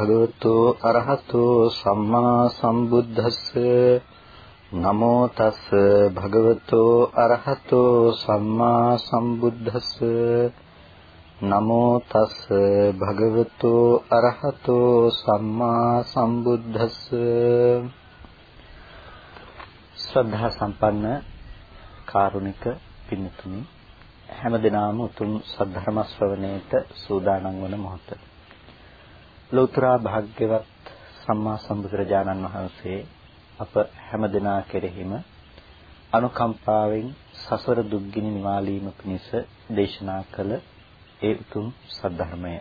නමෝ තස් භගවතු අරහතු සම්මා සම්බුද්දස්ස. නමෝ තස් භගවතු අරහතු සම්මා සම්බුද්දස්ස. නමෝ තස් භගවතු අරහතු සම්මා සම්බුද්දස්ස. ශ්‍රද්ධා සම්පන්න කාරුණික පින්තුනි හැම දිනම උතුම් සද්ධර්ම ශ්‍රවණයට සූදානම් වන මොහොත. ලෝතර භාග්‍යවත් සම්මා සම්බුදුරජාණන් වහන්සේ අප හැම දිනා කෙරෙහිම අනුකම්පාවෙන් සසර දුක්ගිනි නිවාලීම පිණිස දේශනා කළ ඒ උතුම් සද්ධර්මය.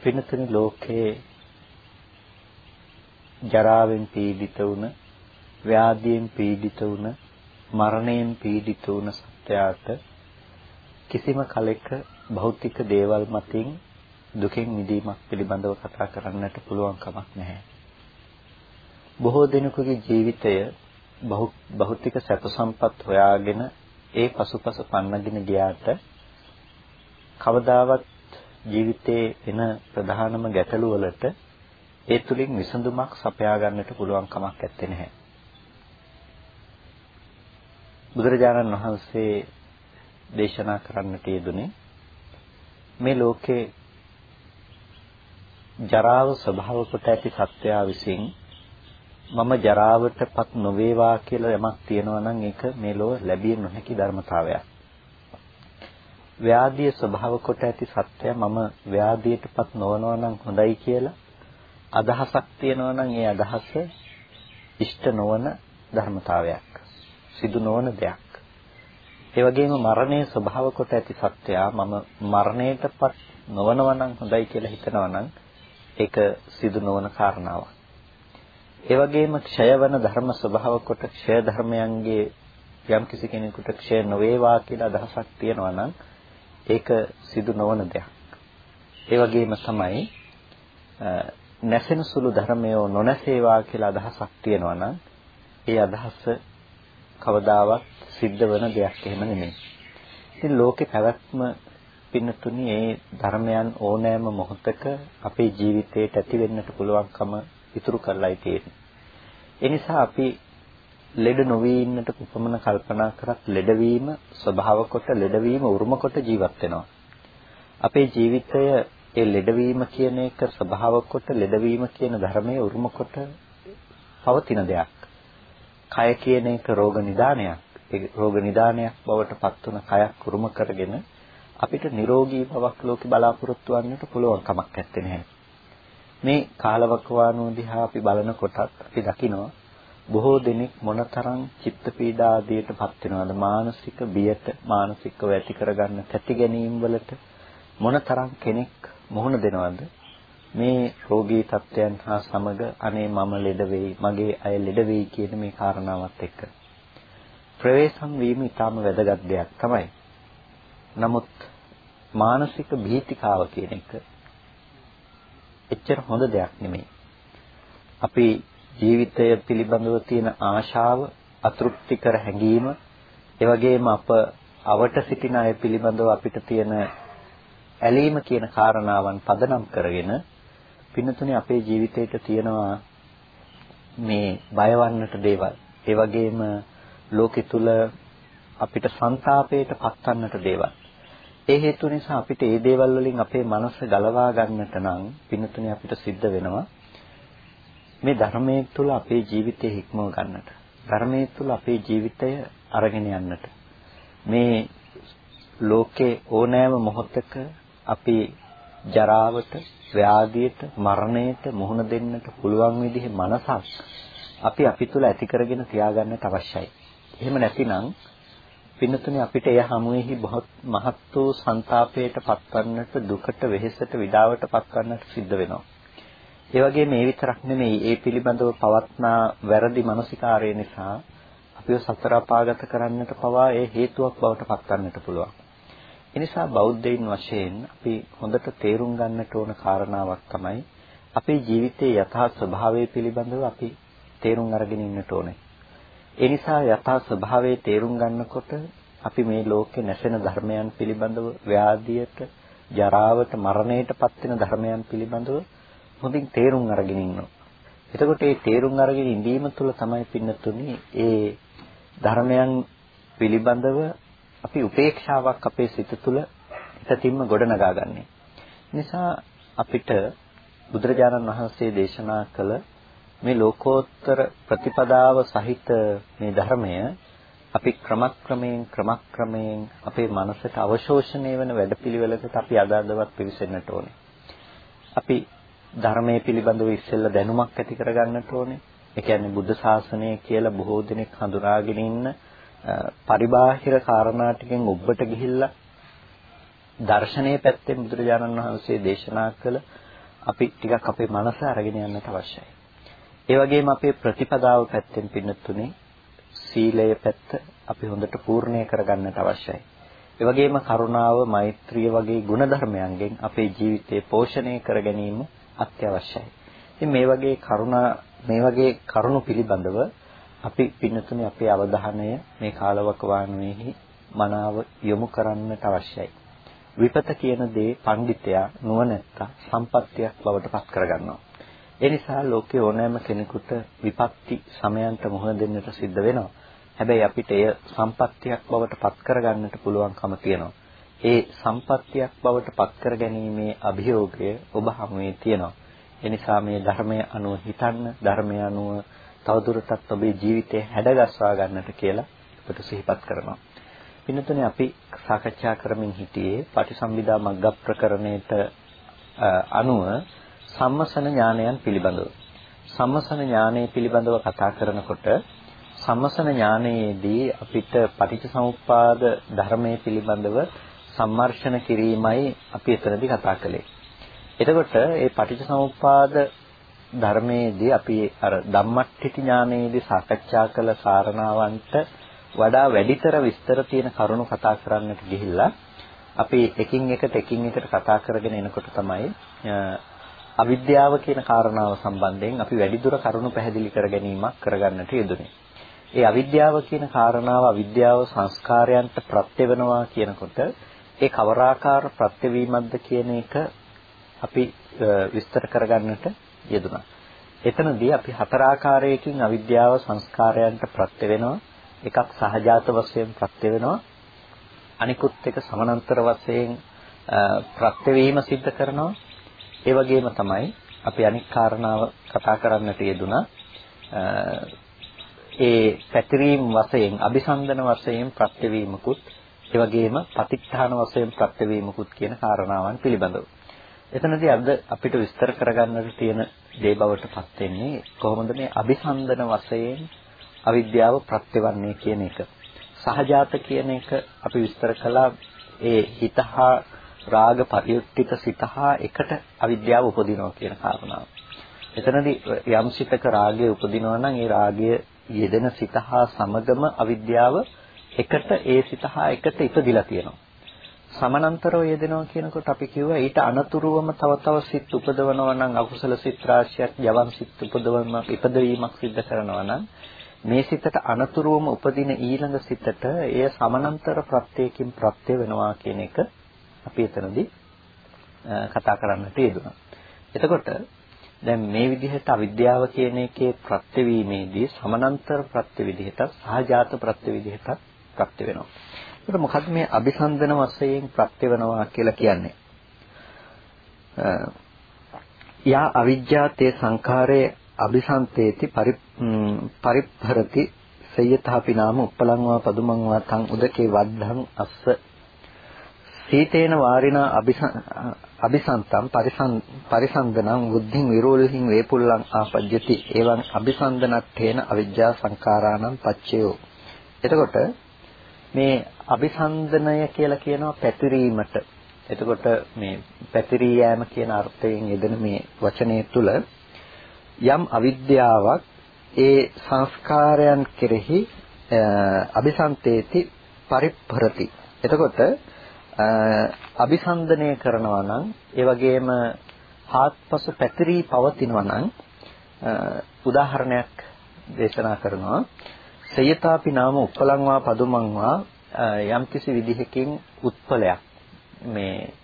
පින්තුනි ලෝකේ ජරාවෙන් පීඩිත වුණ, ව්‍යාධියෙන් පීඩිත වුණ, මරණයෙන් පීඩිත වුණ සත්‍යයට කිසිම කලෙක භෞතික දේවල් මතින් දුකෙන් මිදීමක් පිළිබඳව කතා කරන්නට පුළුවන් කමක් නැහැ. බොහෝ දෙනෙකුගේ ජීවිතය භෞතික සැප සම්පත් හොයාගෙන ඒ පසුපස පන්නගෙන ගියාට කවදාවත් ජීවිතයේ එන ප්‍රධානම ගැටලු වලට ඒ තුලින් විසඳුමක් සපයා ගන්නට පුළුවන් කමක් නැත්තේ නැහැ. බුදුරජාණන් වහන්සේ දේශනා කරන්නට යෙදුනේ මේ ලෝකේ ජරාව ස්වභාව කොට ඇති සත්‍යය විසින් මම ජරාවටපත් නොවේවා කියලා යමක් තියෙනවා නම් ඒක මේ ලෝක ලැබිය නොහැකි ධර්මතාවයක්. ව්‍යාධිය ස්වභාව කොට ඇති සත්‍යය මම ව්‍යාධියටපත් නොවනවා නම් හොඳයි කියලා අදහසක් තියෙනවා නම් ඒ අදහස ඉෂ්ට නොවන ධර්මතාවයක්. සිදු නොවන දෙයක්. ඒ වගේම මරණය ස්වභාව කොට ඇති සත්‍යය මම මරණයටපත් නොවනවා නම් හොඳයි කියලා හිතනවා නම් ඒක සිදු නොවන කාරණාවක්. ඒ වගේම ක්ෂයවන ධර්ම ස්වභාව කොට ක්ෂය ධර්මයන්ගේ යම් කිසි කෙනෙකුට ක්ෂය නොවේවා කියලා අදහසක් තියෙනවා නම් ඒක සිදු නොවන දෙයක්. ඒ වගේම තමයි නැසෙන සුළු ධර්මය නොනැසේවා කියලා අදහසක් තියෙනවා නම් ඒ අදහස කවදාවත් සිද්ධ වෙන දෙයක් එහෙම නෙමෙයි. ඉතින් ලෝකේ පැවැත්ම පින්නතුනි ඒ ධර්මයන් ඕනෑම මොහොතක අපේ ජීවිතයට ඇති වෙන්නට පුළුවන්කම ඉතුරු කරලායි තියෙන්නේ. ඒ නිසා අපි ලෙඩ නොවී ඉන්නට කොපමණ කල්පනා කරත් ලෙඩවීම ස්වභාව කොට ලෙඩවීම උරුම කොට ජීවත් වෙනවා. අපේ ජීවිතය ඒ ලෙඩවීම කියන එක ස්වභාව කොට ලෙඩවීම කියන ධර්මයේ උරුම කොට පවතින දෙයක්. කය කියන එක රෝග නිදානයක්. ඒ රෝග නිදානයක් බවට පත් වුණ කයක් උරුම කරගෙන අපිට නිරෝගී බවක් ලෝකෙ බලාපොරොත්තු වෙන්නට පුළුවන් කමක් නැත්තේ නෑ. මේ කාලවකවානුව දිහා අපි බලනකොටත් අපි දකිනවා බොහෝ දෙනෙක් මොනතරම් චිත්ත පීඩා ආදියටපත් වෙනවද මානසික බියට මානසිකව ඇති කරගන්න තැති ගැනීම වලට මොනතරම් කෙනෙක් මුහුණ දෙනවද මේ රෝගී තත්ත්වයන් හා සමග අනේ මම ලෙඩ වෙයි මගේ අය ලෙඩ වෙයි කියන මේ කාරණාවත් එක්ක ප්‍රවේශම් වීම ඊටාම වැදගත් දෙයක් තමයි. නමුත් මානසික භීතිකාව කියන එක එච්චර හොඳ දෙයක් නෙමෙයි. අපි ජීවිතය පිළිබඳව තියෙන ආශාව, අතෘප්තිකර හැඟීම, ඒ වගේම අප අවට සිටින අය පිළිබඳව අපිට තියෙන ඇලීම කියන කාරණාවන් පදනම් කරගෙන පින්නතුනේ අපේ ජීවිතේට තියෙනවා මේ බයවන්නට දේවල්. ඒ වගේම ලෝකෙ තුල අපිට ਸੰతాපයට පත්වන්නට දේවල්. ඒ හේතු නිසා අපිට මේ දේවල් වලින් අපේ මනස ගලවා ගන්නට නම් පින්නතුනේ අපිට සිද්ධ වෙනවා මේ ධර්මයේ තුල අපේ ජීවිතය හික්මව ගන්නට. ධර්මයේ තුල අපේ ජීවිතය අරගෙන යන්නට. මේ ලෝකේ ඕනෑම මොහොතක අපි ජරාවට ව්‍යාධියට මරණයට මුහුණ දෙන්නට පුළුවන් විදිහේ මනසක් අපි අපි තුල ඇති කරගෙන තියාගන්නට අවශ්‍යයි. එහෙම නැතිනම් පින්නතුනේ අපිට එය හමුවේහි මහත් වූ ਸੰతాපයට පත්වන්නට දුකට වෙහෙසට විඩාවට පත්වන්නට සිද්ධ වෙනවා. ඒ වගේ මේ විතරක් නෙමෙයි ඒ පිළිබඳව පවත්නා වැරදි මානසිකාරය නිසා අපිව සතර අපාගත කරන්නට පවා ඒ හේතුවක් බවට පත්වන්නට පුළුවන්. එනිසා බෞද්ධයින් වශයෙන් අපි හොඳට තේරුම් ගන්නට ඕන කාරණාවක් තමයි අපේ ජීවිතයේ යථා ස්වභාවය පිළිබඳව අපි තේරුම් අරගෙන ඉන්නට ඕනේ. ඒ නිසා යථා ස්වභාවය තේරුම් ගන්නකොට අපි මේ ලෝකේ නැසෙන ධර්මයන් පිළිබඳව ව්‍යාධියට ජරාවට මරණයටපත් වෙන ධර්මයන් පිළිබඳව හොඳින් තේරුම් අරගෙන ඉන්නවා. එතකොට මේ තේරුම් අරගෙන ඉඳීම තුළ තමයි පින්නතුනි ඒ ධර්මයන් පිළිබඳව අපි උපේක්ෂාවක් අපේ සිත තුළ හිතින්ම ගොඩනගා ගන්නෙ. නිසා අපිට බුදුරජාණන් වහන්සේ දේශනා කළ මේ ලෝකෝත්තර ප්‍රතිපදාව සහිත මේ ධර්මය අපි ක්‍රමක්‍රමයෙන් ක්‍රමක්‍රමයෙන් අපේ මනසට අවශෝෂණය වෙන වැඩපිළිවෙලකට අපි අදාළවත් පිවිසෙන්නට ඕනේ. අපි ධර්මයේ පිළිබඳව ඉස්සෙල්ලා දැනුමක් ඇති කරගන්නට ඕනේ. ඒ කියන්නේ බුද්ධ ශාසනය කියලා බොහෝ දෙනෙක් හඳුනාගෙන ඉන්න පරිබාහිර කාරණා ටිකෙන් ඔබට ගිහිල්ලා දර්ශනීය පැත්තෙන් බුදුරජාණන් වහන්සේ දේශනා කළ අපි ටිකක් අපේ මනස අරගෙන යන්නට අවශ්‍යයි. ඒ වගේම අපේ ප්‍රතිපදාව පැත්තෙන් පින්නතුනේ සීලය පැත්ත අපි හොඳට පූර්ණේ කරගන්නට අවශ්‍යයි. ඒ වගේම කරුණාව, මෛත්‍රිය වගේ ගුණධර්මයන්ගෙන් අපේ ජීවිතය පෝෂණය කර ගැනීම අත්‍යවශ්‍යයි. ඉතින් මේ වගේ කරුණා මේ වගේ කරුණු පිළිබඳව අපි පින්නතුනේ අපේ අවධානය මේ කාලවකවානුවේහි මනාව යොමු කරන්නට අවශ්‍යයි. විපත කියන දේ පඬිතයා නුවණැත්තා සම්පත්තියක් බවට පත් කරගන්නවා. ඒ නිසා ලෝකේ ඕනෑම කෙනෙකුට විපත්ති සමයන්ට මුහුණ දෙන්නට සිද්ධ වෙනවා. හැබැයි අපිට එය සම්පත්තියක් බවට පත් කරගන්නට පුළුවන්කම තියෙනවා. ඒ සම්පත්තියක් බවට පත් කරගැනීමේ අභියෝගය ඔබ හමුවේ තියෙනවා. ඒ නිසා මේ ධර්මය අනුව හිතන්න, ධර්මය අනුව තවදුරටත් ඔබේ ජීවිතය හැඩගස්වා ගන්නට කියලා අපට සිහිපත් කරනවා. පින්නතුනේ අපි සාකච්ඡා කරමින් හිටියේ පටිසම්භිදා මග්ග ප්‍රකරණයට අනුව සම්මසන ඥානයන් පිළිබඳව. සම්මසන ඥානය පිළිබඳව කතා කරනකොට සම්මසන ඥානයේදී අපිට පටිච්චසමුප්පාද ධර්මයේ පිළිබඳව සම්මර්ෂණ කිරීමයි අපි එතනදී කතා කළේ. එතකොට මේ පටිච්චසමුප්පාද ධර්මයේදී අපි අර ධම්මට්ඨිති ඥානයේදී සාකච්ඡා කළ කාරණාවන්ට වඩා වැඩිතර විස්තර තියෙන කරුණු කතා කරන්නට ගිහිල්ලා අපි එකින් එකට එකින් එකට කතා කරගෙන එනකොට තමයි අවිද්‍යාව කියන කාරණාව සම්බන්ධයෙන් අපි වැඩිදුර කරුණු පැහැදිලි කර ගැනීමක් කරගන්නට යෙදුනේ. ඒ අවිද්‍යාව කියන කාරණාව අවිද්‍යාව සංස්කාරයන්ට ප්‍රත්‍ය වෙනවා කියනකොට ඒ කවරාකාර ප්‍රත්‍යවීමක්ද කියන එක අපි විස්තර කරගන්නට යෙදුණා. එතනදී අපි හතර ආකාරයකින් අවිද්‍යාව සංස්කාරයන්ට ප්‍රත්‍ය වෙනවා. එකක් සහජාත වශයෙන් ප්‍රත්‍ය වෙනවා. අනිකුත් එක සමානතර වශයෙන් ප්‍රත්‍ය වීම සිද්ධ කරනවා. ඒ වගේම තමයි අපි අනික් කාරණාව කතා කරන්නට යෙදුණා. ඒ පැතිරීම වශයෙන් අபிසන්දන වශයෙන් ප්‍රත්‍ය වීමකුත් ඒ වගේම පතිත්තාන වශයෙන් ප්‍රත්‍ය වීමකුත් කියන කාරණාවන් පිළිබඳව. එතනදී අද අපිට විස්තර කරගන්නට තියෙන දේ බවට පත් වෙන්නේ කොහොමද මේ අபிසන්දන වශයෙන් අවිද්‍යාව ප්‍රත්‍යවන්නේ කියන එක. සහජාත කියන එක අපි විස්තර කළා ඒ හිතහා රාග පරියුක්තික සිතහා එකට අවිද්‍යාව උපදිනවා කියන කාරණාව. එතනදී යම් සිතක රාගය උපදිනවා නම් ඒ රාගය යෙදෙන සිතහා සමගම අවිද්‍යාව එකට ඒ සිතහා එකට ඉපදිලා තියෙනවා. සමානතරව යෙදෙනවා කියනකොට අපි කිව්වා ඊට අනතුරුවම තව තව සිත් උපදවනවා නම් අකුසල සිත් රාශියක් යවම් සිත් උපදවීමක් ඉපදවීමක් සිද්ධ කරනවා නම් මේ සිතට අනතුරුවම උපදින ඊළඟ සිතට එය සමානතර ප්‍රත්‍යයෙන් ප්‍රත්‍ය වෙනවා කියන එක අපි එතනදී කතා කරන්නට යෙදුණා. එතකොට දැන් මේ විදිහට අවිද්‍යාව කියන එකේ ප්‍රත්‍යවීමේදී සමානතර ප්‍රත්‍ය විදිහට සහජාත ප්‍රත්‍ය විදිහට ප්‍රත්‍ය වෙනවා. ඒකට මොකද්ද මේ අபிසන්දන වශයෙන් ප්‍රත්‍ය වෙනවා කියලා කියන්නේ? යා අවිජ්ජාතේ සංඛාරයේ අபிසන්තේති පරිප්පරති සයථාපි නාම උප්පලංවා පදුමංවා තං උදකේ වද්ධං අස්ස සීතේන වාරිනා අபிසන්තම් පරිසන්දනං බුද්ධින් විරෝලහින් වේපුල්ලං ආපජ්ජති. එවං අபிසන්දනත්තේන අවිජ්ජා සංඛාරාණං පච්චයෝ. එතකොට මේ අபிසන්දනය කියලා කියනවා පැතිරීමට. එතකොට මේ පැතිරී යෑම කියන අර්ථයෙන් යෙදෙන මේ වචනේ තුල යම් අවිද්‍යාවක් ඒ සංස්කාරයන් කෙරෙහි අபிසන්තේති පරිප්‍රති එතකොට අபிසන්දනය කරනවා නම් ඒ වගේම හාත්පසු පැතිරී පවතිනවා නම් උදාහරණයක් දේශනා කරනවා සයතාපි නාම උප්පලංවා පදුමංවා යම්කිසි විදිහකින් උත්පලයක් මේ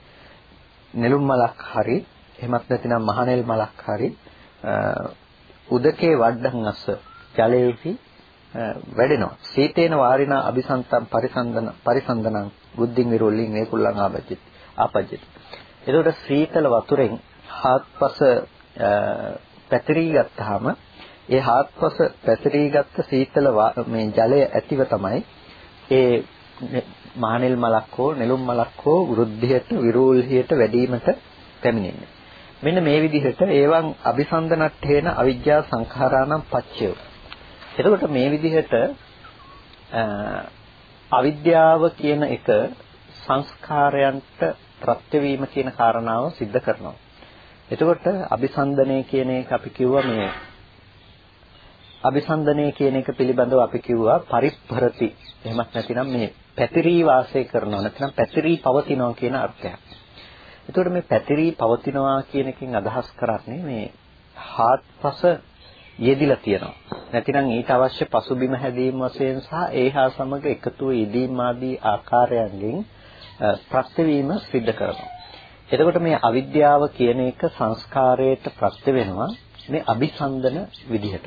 නෙළුම් මලක් හරි එහෙමත් නැතිනම් මහනෙල් මලක් හරි උදකේ වඩ්ඩන් අස්ස ජලයේහි වැඩෙනවා. සීතේන වාරිනා අபிසන්තම් පරිසන්දන පරිසන්දනං බුද්ධින් විරොල්ලින් මේකුල්ලන් ආපජ්ජති. ආපජ්ජති. එතකොට සීතල වතුරෙන් හාත්පස පැතිරී ගත්තාම ඒ හාත්පස පැතිරී ගත්ත සීතල මේ ජලය ඇතිව තමයි ඒ මානෙල් මලක් හෝ නෙළුම් මලක් හෝ වෘද්ධියට විරෝල්හියට වැඩිවීමට පැමිණෙන්නේ. මෙන්න මේ විදිහට ඒවන් අபிසන්දනට්ඨේන අවිජ්ජා සංඛාරානම් පච්චය. එතකොට මේ විදිහට අවිද්‍යාව කියන එක සංස්කාරයන්ට ප්‍රත්‍ය වීම කියන කාරණාව सिद्ध කරනවා. එතකොට අபிසන්දනය කියන එක අපි කිව්වා මේ අபிසන්දනය කියන එක පිළිබඳව අපි කිව්වා පරිප්පරති. එහෙමත් නැතිනම් මේ පැතිරී වාසය කරනවා නැතිනම් පැතිරී පවතිනවා කියන අර්ථයක්. එතකොට මේ පැතිරී පවතිනවා කියන එකෙන් අදහස් කරන්නේ මේ හාත්පස යෙදිලා තියෙනවා. නැතිනම් ඊට අවශ්‍ය පසුබිම හැදීම වශයෙන් සහ ඒහා සමග එකතුව යෙදීම ආදී ආකාරයන්ගෙන් ප්‍රත්‍යවීම සිද්ධ කරනවා. එතකොට මේ අවිද්‍යාව කියන එක සංස්කාරයට ප්‍රත්‍ය වෙනවා මේ අபிසන්දන විදිහට.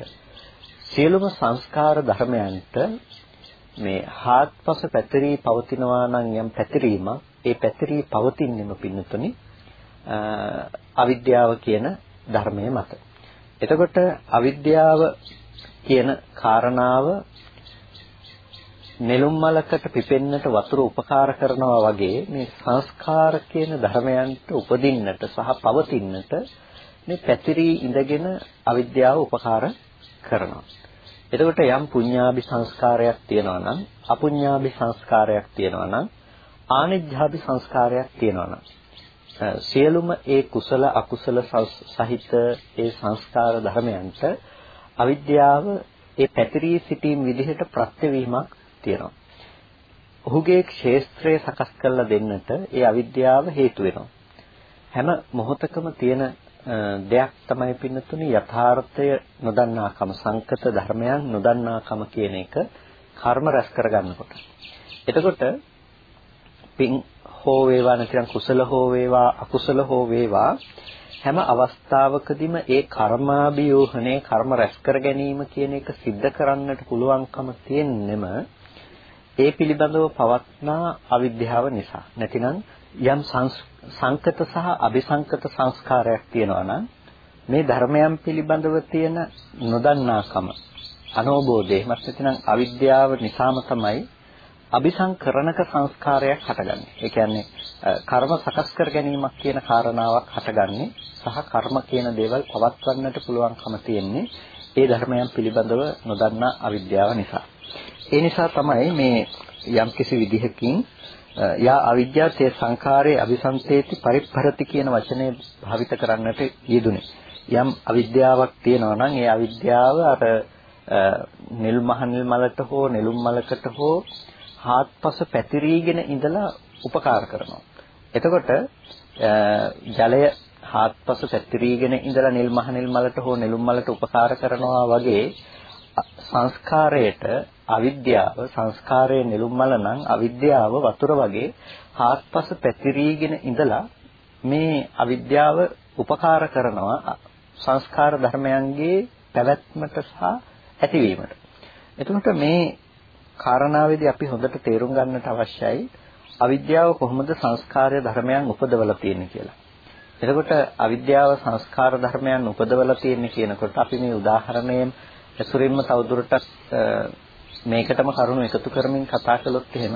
සියලුම සංස්කාර ධර්මයන්ට මේ හාත්පස පැතිරී පවතිනවා නම් යම් පැතිරීමක් ඒ පැතිරී පවතින්නෙම පින්නතුනි අවිද්‍යාව කියන ධර්මයේ මත. එතකොට අවිද්‍යාව කියන කාරණාව නෙළුම් මලකට පිපෙන්නට වතුර උපකාර කරනවා වගේ මේ සංස්කාර කියන ධර්මයන්ට උපදින්නට සහ පවතින්නට මේ පැතිරී ඉඳගෙන අවිද්‍යාව උපකාර කරනවා. එතකොට යම් පුඤ්ඤාභි සංස්කාරයක් තියෙනවා නම් අපුඤ්ඤාභි සංස්කාරයක් තියෙනවා නම් ආනිජ්ජාභි සංස්කාරයක් තියෙනවා නම් සියලුම ඒ කුසල අකුසල සහිත ඒ සංස්කාර ධර්මයන්ට අවිද්‍යාව ඒ පැතිරී සිටීම විදිහට ප්‍රත්‍යවීමක් තියෙනවා. ඔහුගේ ක්ෂේත්‍රය සකස් කරලා දෙන්නට ඒ අවිද්‍යාව හේතු වෙනවා. හැම මොහොතකම තියෙන දෙයක් තමයි පින්නතුනි යථාර්ථය නොදන්නාකම සංකත ධර්මයන් නොදන්නාකම කියන එක කර්ම රැස් කරගන්නකොට. එතකොට පින් හෝ වේවා නැතිනම් කුසල හෝ වේවා අකුසල හෝ වේවා හැම අවස්ථාවකදීම ඒ කර්මාභියෝහණය කර්ම රැස් කර ගැනීම කියන එක सिद्ध කරන්නට පුළුවන්කම තියෙන්නෙම ඒ පිළිබඳව පවත්නා අවිද්‍යාව නිසා. නැතිනම් යම් සංකත සහ අபிසංකත සංස්කාරයක් තියෙනවා නම් මේ ධර්මයන් පිළිබඳව තියෙන නොදන්නාකම අනෝබෝධය මත නැතිනම් අවිද්‍යාව නිසාම තමයි අபிසංකරණක සංස්කාරයක් හටගන්නේ. ඒ කියන්නේ කර්ම සකස් කර ගැනීමක් කියන කාරණාවක් හටගන්නේ සහ කර්ම කියන දේවල් පවත්වන්නට පුළුවන්කම තියෙන්නේ ඒ ධර්මයන් පිළිබඳව නොදන්නා අවිද්‍යාව නිසා. ඒ නිසා තමයි මේ යම්කිසි විදිහකින් යා අවිද්‍යාවේ සංඛාරයේ අபிසංතේති පරිප්පරති කියන වචනේ භාවිත කරන්නට යෙදුනේ. යම් අවිද්‍යාවක් තියෙනවා නම් ඒ අවිද්‍යාව අර නිල් මහනිල් මලට හෝ නෙළුම් මලකට හෝ හාත්පස පැතිරීගෙන ඉඳලා උපකාර කරනවා. එතකොට ජලය හාත්පස පැතිරීගෙන ඉඳලා නිල් මහනිල් මලට හෝ නෙළුම් මලට උපකාර කරනවා වගේ සංස්කාරයට අවිද්‍යාව සංස්කාරයේ නෙළුම් මල නම් අවිද්‍යාව වතුර වගේ හාත්පස පැතිරීගෙන ඉඳලා මේ අවිද්‍යාව උපකාර කරනවා සංස්කාර ධර්මයන්ගේ පැවැත්මට සහ ඇතිවීමට. එතකොට මේ කාරණාවේදී අපි හොඳට තේරුම් ගන්නට අවශ්‍යයි. අවිද්‍යාව කොහොමද සංස්කාරය ධර්මයන් උපදවලා තියෙන්නේ කියලා. එතකොට අවිද්‍යාව සංස්කාර ධර්මයන් උපදවලා තියෙන්නේ කියනකොට අපි මේ උදාහරණයෙන් ඇසුරින්ම තවදුරටත් මේකටම කරුණු එකතු කරමින් කතා කළොත් එහෙම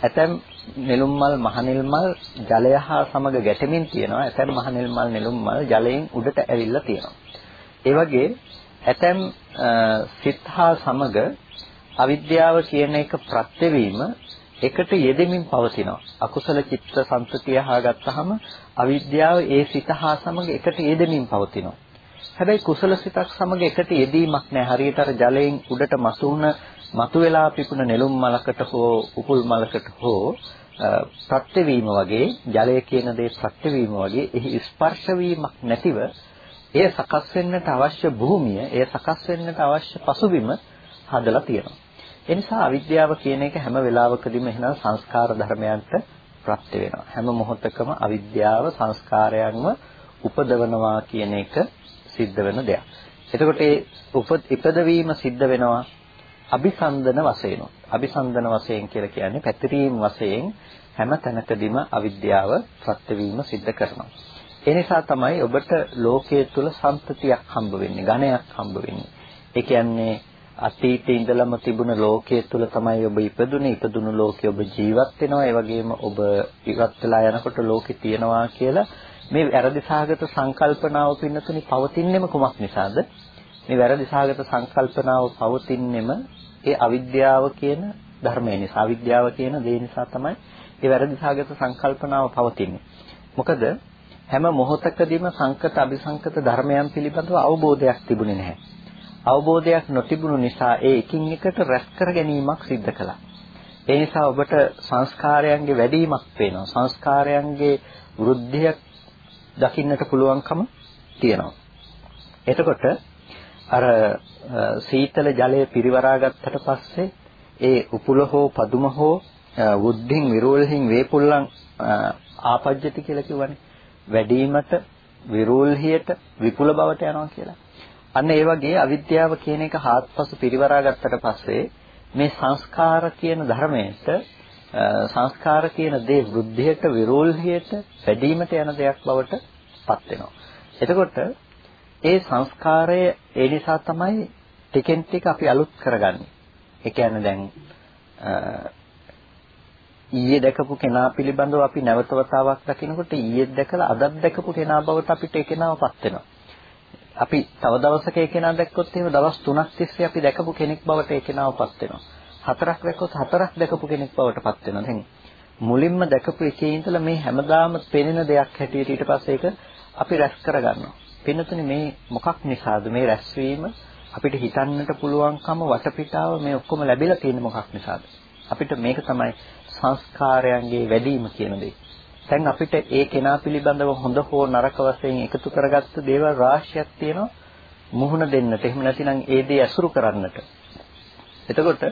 ඇතැම් නෙළුම් මල් මහ නෙළුම් මල් ජලය හා සමග ගැටෙමින් තියෙනවා. ඇතැම් මහ නෙළුම් මල් නෙළුම් මල් ජලයෙන් උඩට ඇවිල්ලා තියෙනවා. ඒ වගේ ඇතැම් සිත් හා සමග අවිද්‍යාව කියන එක ප්‍රත්‍යවීම එකට යෙදෙමින් පවතිනවා. අකුසල චිත්ත සංතතිය හා ගත්තහම අවිද්‍යාව ඒ සිත හා සමග එකට යෙදෙමින් පවතිනවා. හැබැයි කුසල සිතක් සමග එකට යෙදීමක් නැහැ. හරියට අර ජලයෙන් උඩට මසුන මතුවලා පිපුණ නෙළුම් මලකට හෝ උකුල් මලකට හෝ ප්‍රත්‍යවීම වගේ ජලය කියන දේ ප්‍රත්‍යවීම වගේ එහි ස්පර්ශ වීමක් නැතිව එය සකස් වෙන්නට අවශ්‍ය භූමිය, එය සකස් වෙන්නට අවශ්‍ය පසුබිම හදලා තියෙනවා. ඒ නිසා අවිද්‍යාව කියන එක හැම වෙලාවකදීම එහෙනම් සංස්කාර ධර්මයන්ට ප්‍රත්‍ය වෙනවා. හැම මොහොතකම අවිද්‍යාව සංස්කාරයන්ව උපදවනවා කියන එක සිද්ධ වෙන දෙයක්. එතකොට ඒ ඉපදවීම සිද්ධ වෙනවා අபிසන්දන වශයෙන්. අபிසන්දන වශයෙන් කියලා කියන්නේ පැතිරීම වශයෙන් හැම තැනකදීම අවිද්‍යාව ප්‍රත්‍ය වීම සිද්ධ කරනවා. ඒ නිසා තමයි ඔබට ලෝකයේ තුල සම්පතියක් හම්බ වෙන්නේ, ඝණයක් හම්බ වෙන්නේ. ඒ කියන්නේ අතීතේ ඉඳලම තිබුණ ලෝකයේ තුල තමයි ඔබ ඉපදුනේ. ඉපදුණු ලෝකේ ඔබ ජීවත් වෙනවා. ඒ වගේම ඔබ ඉවත් වෙලා යනකොට ලෝකේ තියෙනවා කියලා මේ වැරදි සාගත සංකල්පනාව පින්නතුනි පවතින්නෙම කුමක් නිසාද? මේ වැරදි සාගත සංකල්පනාව පවතින්නෙම ඒ අවිද්‍යාව කියන ධර්මය නිසා. අවිද්‍යාව කියන දේ නිසා තමයි ඒ වැරදි සාගත සංකල්පනාව පවතින්නේ. මොකද හැම මොහොතකදීම සංකත අபிසංකත ධර්මයන් පිළිබඳව අවබෝධයක් තිබුණේ නැහැ. අවබෝධයක් නොතිබුණු නිසා ඒ එකින් එකට රැස් කර ගැනීමක් සිද්ධ කළා. ඒ නිසා ඔබට සංස්කාරයන්ගේ වැඩිවීමක් පේනවා. සංස්කාරයන්ගේ වෘද්ධියක් දකින්නට පුළුවන්කම තියෙනවා. එතකොට අර සීතල ජලය පිරිවරා ගත්තට පස්සේ ඒ උපුල හෝ පදුම හෝ වුද්ධින් විරෝල්හින් වේපුල්ලන් ආපජ්ජති කියලා කියවනේ. වැඩිවීමට විරෝල්හියට විපුල බවට යනවා කියලා. අන්න ඒ වගේ අවිද්‍යාව කියන එක හාත්පස පිරිවරා ගත්තට පස්සේ මේ සංස්කාර කියන ධර්මයට සංස්කාර කියන දේ වෘද්ධියට විරෝල්හියට වැඩිවීමට යන දෙයක් බවට පත් වෙනවා. එතකොට ඒ සංස්කාරය ඒ නිසා තමයි ටිකෙන් ටික අපි අලුත් කරගන්නේ. ඒ කියන්නේ දැන් ඊයේ දැකපු කෙනා පිළිබඳව අපි නැවත වතාවක් දකිනකොට ඊයේ දැකලා අදත් දැකපු කෙනා බවට අපිට ඒ කෙනාවපත් වෙනවා. අපි තව දවසක ඒ කෙනා දැක්කොත් එහෙම දවස් 3ක් තිස්සේ අපි දැකපු කෙනෙක් බවට ඒ කෙනාවපත් වෙනවා. හතරක් දැක්කොත් හතරක් දැකපු කෙනෙක් බවට පත් වෙනවා. දැන් මුලින්ම දැකපු එකේ ඉඳලා මේ හැමදාම පෙනෙන දෙයක් හැටියට ඊට පස්සේ ඒක අපි රැස් කරගන්නවා. පින්නතුනේ මේ මොකක් නිසාද මේ රැස්වීම අපිට හිතන්නට පුළුවන්කම වටපිටාව මේ ඔක්කොම ලැබිලා තියෙන්නේ මොකක් නිසාද? අපිට මේක තමයි සංස්කාරයන්ගේ වැඩිම කියන දේ. දැන් අපිට ඒ කෙනා පිළිබඳව හොඳ හෝ නරක වශයෙන් එකතු කරගත්ත දේවල් රාශියක් තියෙනවා මුහුණ දෙන්නට. එහෙම නැතිනම් ඒ දේ ඇසුරු කරන්නට. එතකොට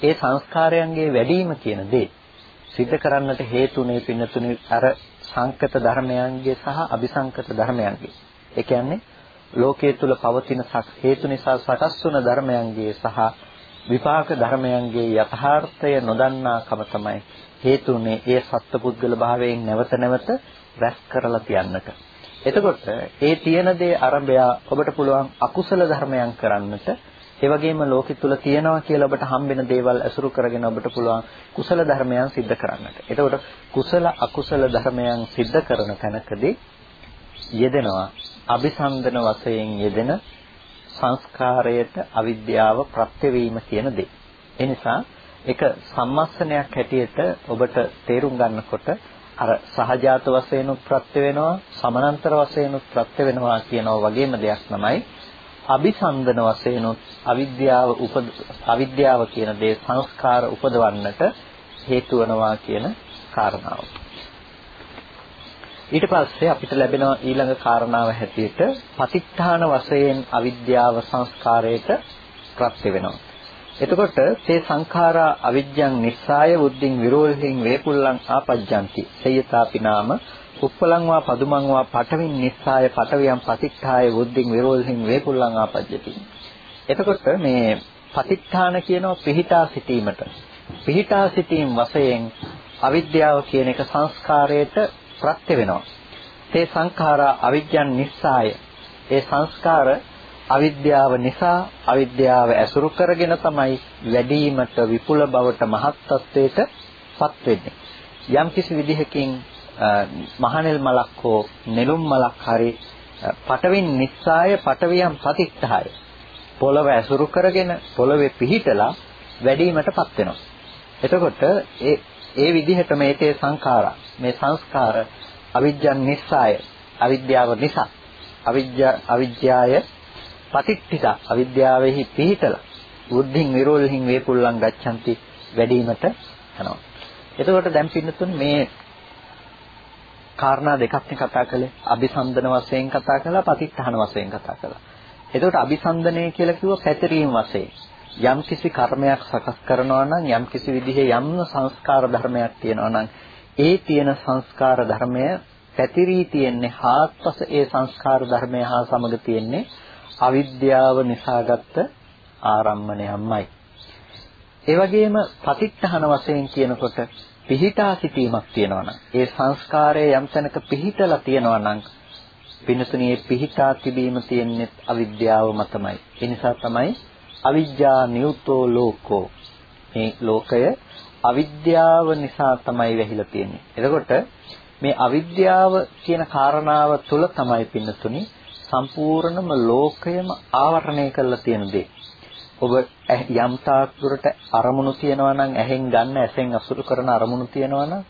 ඒ සංස්කාරයන්ගේ වැඩිම කියන දේ සිද්ධ කරන්නට හේතුනේ පින්නතුනේ අර සංකත ධර්මයන්ගේ සහ අபிසංකත ධර්මයන්ගේ. ඒ කියන්නේ ලෝකයේ තුල පවතින හේතු නිසා සකස් වුණ ධර්මයන්ගේ සහ විපාක ධර්මයන්ගේ යථාර්ථය නොදන්නාකම තමයි හේතුුනේ ඒ සත්පුද්ගල භාවයෙන් නැවත නැවත රැස් කරලා තියන්නට. එතකොට ඒ තියෙන දේ අරඹය ඔබට පුළුවන් අකුසල ධර්මයන් කරන්නට ඒ වගේම ලෝකෙ තුල තියෙනවා කියලා ඔබට හම්බෙන දේවල් අසුරු කරගෙන ඔබට පුළුවන් කුසල ධර්මයන් સિદ્ધ කරන්නට. එතකොට කුසල අකුසල ධර්මයන් સિદ્ધ කරන තැනකදී යෙදෙනවා අபிසන්දන වශයෙන් යෙදෙන සංස්කාරයට අවිද්‍යාව ප්‍රත්‍ය කියන දේ. එනිසා ඒක සම්මස්සනයක් හැටියට ඔබට තේරුම් ගන්නකොට අර සහජාත වශයෙන් උත්ප්‍රත්‍ය වෙනවා සමානතර වශයෙන් උත්ප්‍රත්‍ය වෙනවා කියනවා වගේම දෙයක් තමයි අபிසන්දන වශයෙන් අවිද්‍යාව උපද අවිද්‍යාව කියන දේ සංස්කාර උපදවන්නට හේතු වෙනවා කියන කාරණාව. ඊට පස්සේ අපිට ලැබෙන ඊළඟ කාරණාව හැටියට පතිත්තාන වශයෙන් අවිද්‍යාව සංස්කාරයට ප්‍රත්‍ය වෙනවා. එතකොට තේ සංඛාරා අවිජ්ජං නිස්සාය බුද්ධින් විරෝධින් වේපුල්ලං ආපජ්ජಂತಿ. සයතාපි නාම උප්පලං වා පදුමං වා පඨවින් නිස්සාය පඨවියන් පතිත්ථාය බුද්ධින් විරෝධින් වේපුල්ලං ආපජ්ජති. එතකොට මේ පතිත්ථාන කියනවා පිහිටා සිටීමට. පිහිටා සිටීම වශයෙන් අවිද්‍යාව කියන එක සංස්කාරයට ප්‍රත්‍ය වෙනවා. තේ සංඛාරා අවිජ්ජං නිස්සාය. ඒ සංස්කාර අවිද්‍යාව නිසා අවිද්‍යාව ඇසුරු කරගෙන තමයි වැඩිවීමට විපුල බවට මහත් තත්වයට පත් වෙන්නේ. යම් කිසි විදිහකින් මහනෙල් මලක් හෝ නෙළුම් මලක් හරි පටවින් නිස්සාය පටවියම් පතිත්තහය පොළව ඇසුරු කරගෙන පොළවේ පිහිටලා වැඩිවීමටපත් වෙනවා. එතකොට ඒ ඒ විදිහට මේකේ සංඛාරා මේ සංස්කාර අවිජ්ජන් නිස්සාය අවිද්‍යාව නිසා අවිජ්ජා අවිජ්ජාය පතිට්ඨිත අවිද්‍යාවෙහි පිහිටලා බුද්ධින් විරෝල්හින් වේපුල්ලං ගච්ඡanti වැඩිවීමට යනවා. එතකොට දැන් පින්නතුන් මේ කාරණා දෙකක්නේ කතා කළේ. අபிසන්දන වශයෙන් කතා කළා, පතිත්හන වශයෙන් කතා කළා. එතකොට අபிසන්දනය කියලා කිව්ව පැතිරීම වශයෙන්. යම්කිසි කර්මයක් සකස් කරනවා නම් යම්කිසි විදිහේ යම් සංස්කාර ධර්මයක් තියෙනවා නම් ඒ තියෙන සංස්කාර ධර්මය පැතිරී තියෙන්නේ හාත්පස ඒ සංස්කාර ධර්මය හා සමග තියෙන්නේ අවිද්‍යාව නිසාගත් ආරම්මණයම්මයි. ඒ වගේම පතිත්තහන වශයෙන් කියනකොට පිහිටා සිටීමක් තියෙනවා නම් ඒ සංස්කාරයේ යම් තැනක පිහිටලා තියෙනවා නම් පිනතුණියේ පිහිටා තිබීම තියෙන්නේ අවිද්‍යාව මතමයි. ඒ නිසා තමයි අවිජ්ජා නියුතෝ ලෝකෝ මේ ලෝකය අවිද්‍යාව නිසා තමයි වැහිලා තියෙන්නේ. එතකොට මේ අවිද්‍යාව කියන කාරණාව තුළ තමයි පින්නතුනි සම්පූර්ණම ලෝකයම ආවරණය කරලා තියෙන දේ. ඔබ යම් තාක් දුරට අරමුණු තියනවා නම් ඇහෙන් ගන්න ඇසෙන් අසුරු කරන අරමුණු තියනවා නම්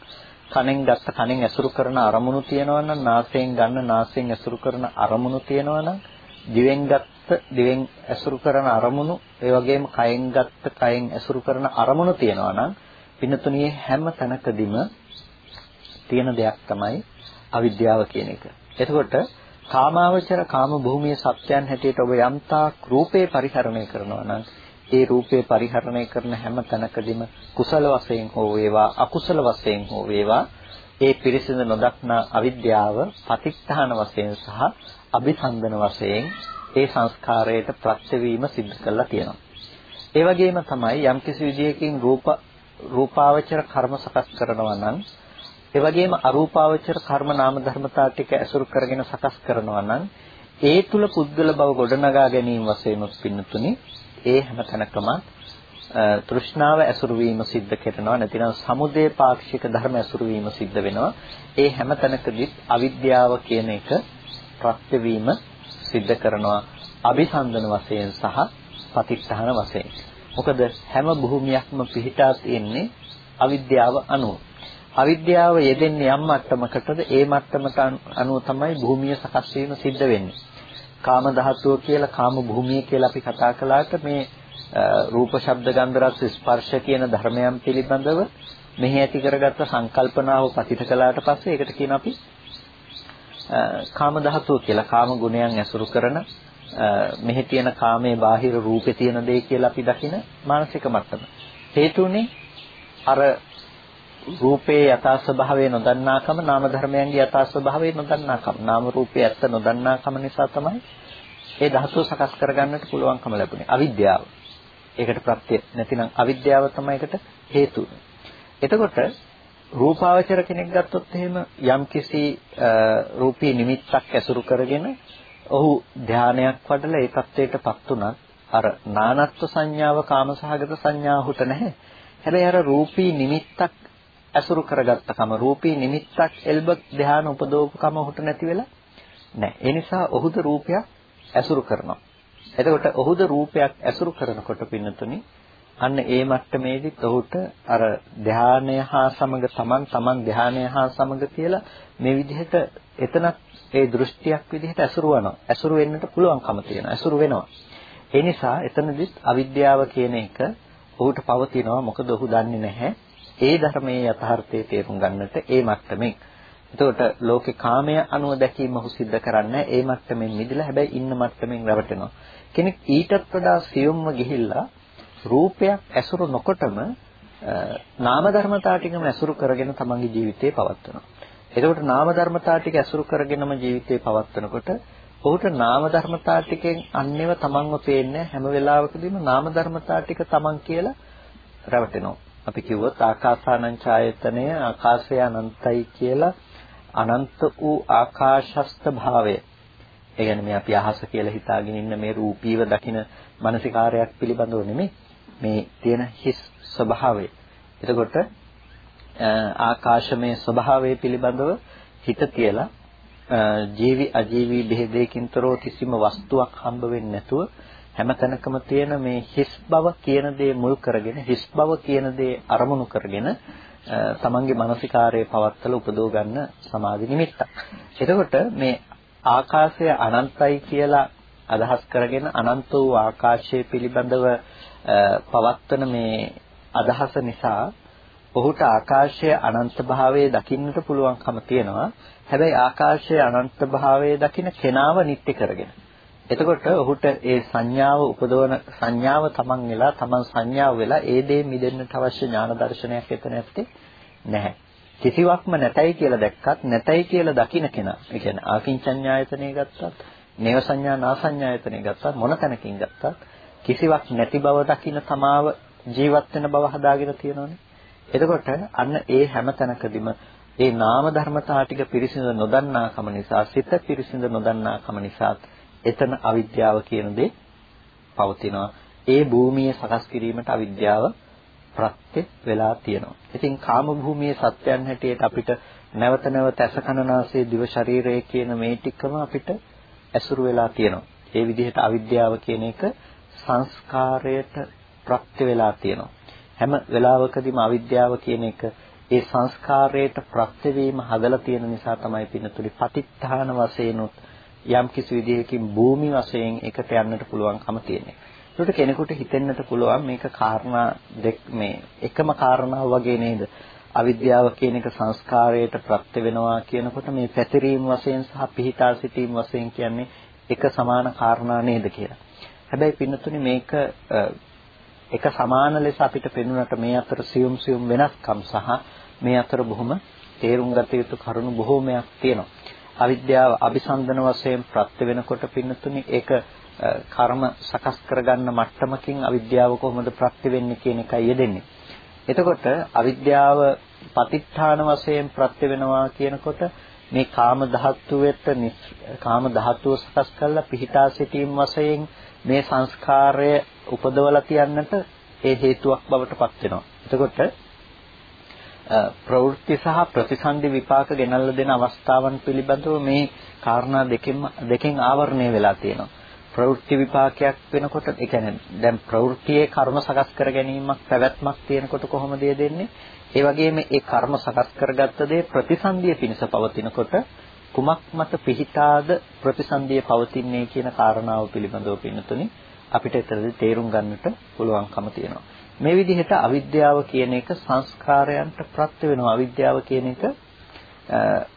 කනෙන් ගත්ත කනෙන් ඇසුරු කරන අරමුණු තියනවා නම් නාසයෙන් ගන්න නාසයෙන් ඇසුරු කරන අරමුණු තියනවා නම් දිවෙන් ගත්ත දිවෙන් ඇසුරු කරන අරමුණු ඒ වගේම කයෙන් ගත්ත කයෙන් ඇසුරු කරන අරමුණු තියනවා නම් පින්නතුණියේ හැම තැනකදීම තියෙන දෙයක් තමයි අවිද්‍යාව කියන එක. එතකොට කාමාවචර කාම භූමියේ සත්‍යයන් හැටියට ඔබ යම්තාක් රූපේ පරිහරණය කරනවා නම් ඒ රූපේ පරිහරණය කරන හැම තැනකදීම කුසල වශයෙන් හෝ වේවා අකුසල වශයෙන් හෝ වේවා ඒ පිරිසිදු නොදක්නා අවිද්‍යාව පතික්තහන වශයෙන් සහ අபிසන්දන වශයෙන් ඒ සංස්කාරයට ප්‍රත්‍යවීම සිද්ධ කරලා තියෙනවා. ඒ වගේම තමයි යම්කිසි විදියකින් රූප රූපාවචර කර්ම සකස් කරනවා නම් ඒ වගේම අරූපාවචර කර්ම නාම ධර්මතා ටික ඇසුරු කරගෙන සකස් කරනවා නම් ඒ තුල පුද්ගල බව ගොඩනගා ගැනීම වශයෙන් උත්පින්නතුනි ඒ හැම තැනකම තෘෂ්ණාව ඇසුරු වීම සිද්ධ කරනවා නැතිනම් සමුදේ පාක්ෂික ධර්ම ඇසුරු වීම සිද්ධ වෙනවා. ඒ හැම තැනකදීත් අවිද්‍යාව කියන එක ප්‍රත්‍ය වීම සිද්ධ කරනවා. අபிසන්දන වශයෙන් සහ පතිත්තහන වශයෙන්. මොකද හැම භූමියක්ම පිහිටා තියෙන්නේ අවිද්‍යාව අනුව. අවිද්‍යාව යෙදෙන්නේ යම් මට්ටමකටද ඒ මට්ටමට අනුව තමයි භූමිය සකස් වීම සිද්ධ වෙන්නේ. කාම ධාතුව කියලා කාම භූමිය කියලා අපි කතා කළාට මේ රූප ශබ්ද ගන්ධ රස ස්පර්ශ කියන ධර්මයන් පිළිබඳව මෙහි ඇති කරගත්ත සංකල්පනාව පතිත කළාට පස්සේ ඒකට කියන අපි කාම ධාතුව කියලා කාම ගුණයන් ඇසුරු කරන මෙහි තියෙන කාමයේ බාහිර රූපේ තියෙන දේ කියලා අපි දකින මානසික මට්ටම. හේතුනේ අර රූපේ යථා ස්වභාවය නොදන්නාකම නාම ධර්මයන්ගේ යථා ස්වභාවය නොදන්නාකම නාම රූපේ ඇත්ත නොදන්නාකම නිසා තමයි ඒ ධාතුව සකස් කරගන්නට පුළුවන්කම ලැබුණේ අවිද්‍යාව. ඒකට ප්‍රත්‍ය නැතිනම් අවිද්‍යාව තමයි ඒකට හේතුව. එතකොට රූපාවචර කෙනෙක් ගත්තොත් එහෙම යම්කිසි රූපී නිමිත්තක් ඇසුරු කරගෙන ඔහු ධානයක් වඩලා ඒ தත්වයටපත් උනත් අර නානත්ව සංඥාව කාමසහගත සංඥාවට නැහැ. හැබැයි අර රූපී නිමිත්තක් ඇසුරු කරගත්තකම රූපී නිමිත්තක් එල්බ ධානය උපදෝපකම ඔහුට නැති වෙලා නැහැ. ඒ නිසා ඔහුද රූපයක් ඇසුරු කරනවා. එතකොට ඔහුද රූපයක් ඇසුරු කරනකොට පින්නතුනි අන්න ඒ මට්ටමේදීත් ඔහුට අර ධානය හා සමග තමන් තමන් ධානය හා සමග කියලා මේ විදිහට එතනත් ඒ දෘෂ්ටියක් විදිහට ඇසුරු වෙනවා. ඇසුරු වෙන්නට පුළුවන්කම තියෙනවා. ඇසුරු වෙනවා. ඒ නිසා එතනදිත් අවිද්‍යාව කියන එක ඔහුට පවතිනවා. මොකද ඔහු දන්නේ නැහැ ඒ ධර්මයේ යථාර්ථය තේරුම් ගන්නට ඒ මට්ටමින්. එතකොට ලෝකේ කාමය අනුව දැකීම ඔහු සිද්ධ කරන්නේ ඒ මට්ටමින් මිදලා හැබැයි ඉන්න මට්ටමින් රැවටෙනවා. කෙනෙක් ඊටත් වඩා සියුම්ව ගිහිල්ලා රූපයක් ඇසුරු නොකොටම නාම ධර්මතා ටිකම ඇසුරු කරගෙන තමන්ගේ ජීවිතේ පවත්වනවා. එතකොට නාම ධර්මතා ටික ඇසුරු කරගෙනම ජීවිතේ පවත්වනකොට ඔහුට නාම ධර්මතා ටිකෙන් අන්නේව තමන්ව පේන්නේ හැම වෙලාවකදීම නාම ධර්මතා ටික තමන් කියලා රැවටෙනවා. අපි කිව්වොත් ආකාසානං ඡායතනය ආකාශය අනන්තයි කියලා අනන්ත වූ ආකාශස්ත භාවය. ඒ කියන්නේ මේ අපි අහස කියලා හිතාගෙන ඉන්න මේ රූපීව දකින මානසිකාරයක් පිළිබඳව නෙමෙයි මේ තියෙන හිස් ස්වභාවය. එතකොට ආකාශමය ස්වභාවය පිළිබඳව හිත තියලා ජීවි අජීවි බෙහෙදයකින්තරෝ කිසිම වස්තුවක් හම්බ වෙන්නේ නැතුව හැමතැනකම තියෙන මේ හිස් බව කියන දේ මුල් කරගෙන හිස් බව කියන දේ අරමුණු කරගෙන තමන්ගේ මානසිකාරයේ පවත්තල උපදව ගන්න සමාධි නිමිත්තක්. එතකොට මේ ආකාශය අනන්තයි කියලා අදහස් කරගෙන අනන්ත වූ ආකාශය පිළිබඳව පවත්වන මේ අදහස නිසා ඔහුට ආකාශයේ අනන්ත භාවයේ දකින්නට පුළුවන්කම තියෙනවා. හැබැයි ආකාශයේ අනන්ත භාවයේ දකින කෙනාව නිත්‍ය කරගෙන. එතකොට ඔහුට ඒ සංඥාව උපදවන සංඥාව තමන් වෙලා තමන් සංඥාව වෙලා ඒ දේ මිදෙන්නට අවශ්‍ය ඥාන දර්ශනයක් එතන ඇත්තේ නැහැ. කිසිවක්ම නැතයි කියලා දැක්කත් නැතයි කියලා දකින්න කෙනා. ඒ කියන්නේ ආකින්චඤ්ඤායතනෙ ගත්තත්, නේව සංඥා නාසඤ්ඤායතනෙ ගත්තත් මොන තැනකින් ගත්තත් කිසිවක් නැති බව දකින්න තමාව ජීවත් වෙන බව හදාගෙන තියෙනවනේ. එතකොට අන්න ඒ හැම තැනකදීම ඒ නාම ධර්මතා ටික පිරිසිදු නොදන්නාකම නිසා සිත පිරිසිදු නොදන්නාකම නිසා එතන අවිද්‍යාව කියන දේ පවතිනවා. ඒ භූමිය සකස් කිරීමට අවිද්‍යාව ප්‍රත්‍ය වෙලා තියෙනවා. ඉතින් කාම භූමියේ සත්‍යයන් හැටියට අපිට නැවත නැවත ඇස කනනාසය දිව ශරීරය කියන මේ ටිකම අපිට ඇසුරු වෙලා තියෙනවා. ඒ විදිහට අවිද්‍යාව කියන එක සංස්කාරයට ප්‍රත්‍ය වෙලා තියෙනවා. හැම වෙලාවකදීම අවිද්‍යාව කියන එක ඒ සංස්කාරයට ප්‍රත්‍ය වීම හදලා තියෙන නිසා තමයි පින්නතුලි පටිත්තාන වශයෙන් යම් කිසි විදිහකින් භූමි වශයෙන් එකට යන්නට පුළුවන්කම තියෙන්නේ. ඒකට කෙනෙකුට හිතෙන්නට පුළුවන් මේක කාරණා දෙක මේ එකම කාරණාව වගේ නේද? අවිද්‍යාව කියන එක සංස්කාරයට ප්‍රත්‍ය වෙනවා කියනකොට මේ පැතිරීම වශයෙන් සහ පිහිටා සිටීම වශයෙන් කියන්නේ එක සමාන කාරණා නේද කියලා. හැබැයි පින්නතුනි මේක එක සමාන ලෙස අපිට පෙනුනට මේ අතර සියුම් සියුම් වෙනස්කම් සහ මේ අතර බොහොම තේරුම් ගත යුතු කරුණු බොහෝමයක් තියෙනවා. අවිද්‍යාව අபிසන්දන වශයෙන් ප්‍රත්‍ය වෙනකොට පින්නතුනි ඒක කර්ම සකස් කරගන්න මට්ටමකින් අවිද්‍යාව කොහොමද ප්‍රත්‍ය වෙන්නේ කියන එකයි යෙදෙන්නේ. එතකොට අවිද්‍යාව පතිත්ථාන වශයෙන් ප්‍රත්‍ය වෙනවා කියනකොට මේ කාම ධාතුවෙට කාම ධාතුව සකස් කරලා පිහිටා සිටීම වශයෙන් මේ සංස්කාරය උපදවලා තියන්නට ඒ හේතුවක් බවට පත් වෙනවා. එතකොට ප්‍රවෘත්ති සහ ප්‍රතිසන්දි විපාක ගෙනල්ලා දෙන අවස්ථාවන් පිළිබඳව මේ කාරණා දෙකෙන් දෙකෙන් ආවරණය වෙලා තියෙනවා. ප්‍රවෘත්ති විපාකයක් වෙනකොට ඒ කියන්නේ දැන් ප්‍රවෘත්තියේ කර්ම සකස් කර ගැනීමක් පැවැත්මක් තියෙනකොට කොහොමද දෙන්නේ? ඒ වගේම ඒ කර්ම සකස් කරගත්ත දේ ප්‍රතිසන්දිය පිණිස පවතිනකොට කුමක් මත පිහිටාද ප්‍රතිසන්දිය පවතින්නේ කියන කාරණාව පිළිබඳව පින්නතුනි අපිට එතරම් තේරුම් ගන්නට පුළුවන්කම තියෙනවා. මේ විදිහට අවිද්‍යාව කියන එක සංස්කාරයන්ට ප්‍රත්‍ය වෙනවා. අවිද්‍යාව කියන එක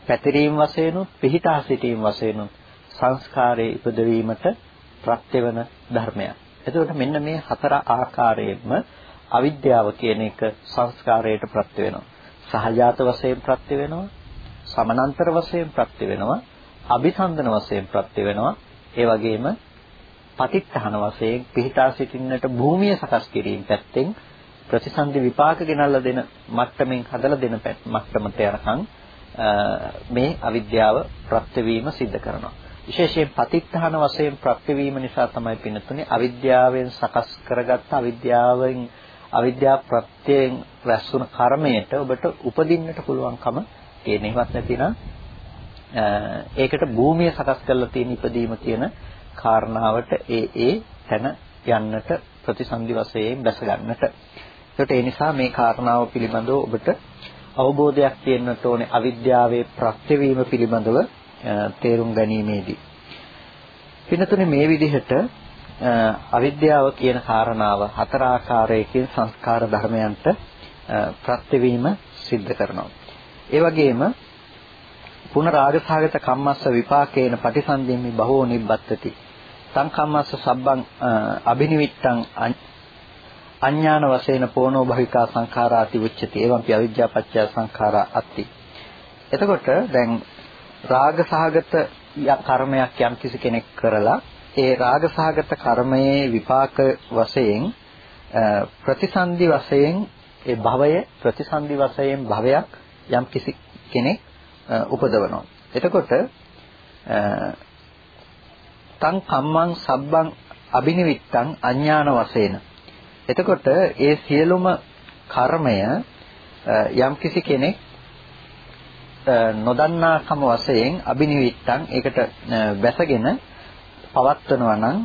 පැතිරීම වශයෙන් උත් පිහිටා සිටීම වශයෙන් උත් සංස්කාරයේ ඉපදවීමට ප්‍රත්‍ය වෙන ධර්මයක්. එතකොට මෙන්න මේ හතර ආකාරයෙන්ම අවිද්‍යාව කියන එක සංස්කාරයට ප්‍රත්‍ය වෙනවා. සහජාත වශයෙන් ප්‍රත්‍ය වෙනවා. සමනන්තර වශයෙන් ප්‍රත්‍ය වෙනවා. අபிසන්දන වශයෙන් ප්‍රත්‍ය වෙනවා. ඒ වගේම පතිත්තහන වශයෙන් පිහිටා සිටින්නට භූමිය සකස් කිරීම පැත්තෙන් ප්‍රතිසන්දි විපාක ගෙනල්ලා දෙන මට්ටමින් හදලා දෙන මට්ටමට යනකම් මේ අවිද්‍යාව ප්‍රත්‍යවීම සිද්ධ කරනවා. විශේෂයෙන් පතිත්තහන වශයෙන් ප්‍රත්‍යවීම නිසා තමයි පින්නතුනේ අවිද්‍යාවෙන් සකස් කරගත්ත අවිද්‍යාවෙන් අවිද්‍යා ප්‍රත්‍යයෙන් රැස්වුණ කර්මයට ඔබට උපදින්නට පුළුවන්කම තියෙනවත් නැතිනම් ඒකට භූමිය සකස් කරලා තියෙන ඉපදීම කියන කාරණාවට ඒ ඒ තැන යන්නට ප්‍රතිසන්දි වශයෙන් දැස ගන්නට. ඒකට ඒ නිසා මේ කාරණාව පිළිබඳව ඔබට අවබෝධයක් තියෙන්නට ඕනේ අවිද්‍යාවේ ප්‍රත්‍යවීම පිළිබඳව තේරුම් ගැනීමේදී. පින්නතුනේ මේ විදිහට අවිද්‍යාව කියන කාරණාව හතර ආකාරයකින් සංස්කාර ධර්මයන්ට ප්‍රත්‍යවීම සිද්ධ කරනවා. ඒ වගේම පුනරාගසහගත කම්මස්ස විපාකේන පටිසන්ධින්මි බහෝ නිබ්බත්තති සංකම්මස්ස සබ්බං අබිනිවිත්තං අඥාන වශයෙන් පෝනෝ භවිකා සංඛාරාති උච්චති. එවම්පි අවිජ්ජා පත්‍ය සංඛාරා අත්ති. එතකොට දැන් රාග සහගත කර්මයක් යම් කිසි කෙනෙක් කරලා ඒ රාග සහගත කර්මයේ විපාක වශයෙන් ප්‍රතිසන්දි වශයෙන් ඒ භවය ප්‍රතිසන්දි වශයෙන් භවයක් යම් කිසි කෙනෙක් උපදවනවා. එතකොට තං කම්මං සබ්බං අබිනිවිත්තං අඥාන වශයෙන්. එතකොට ඒ සියලුම කර්මය යම්කිසි කෙනෙක් නොදන්නාකම වශයෙන් අබිනිවිත්තං ඒකට වැසගෙන පවත්වනවා නම්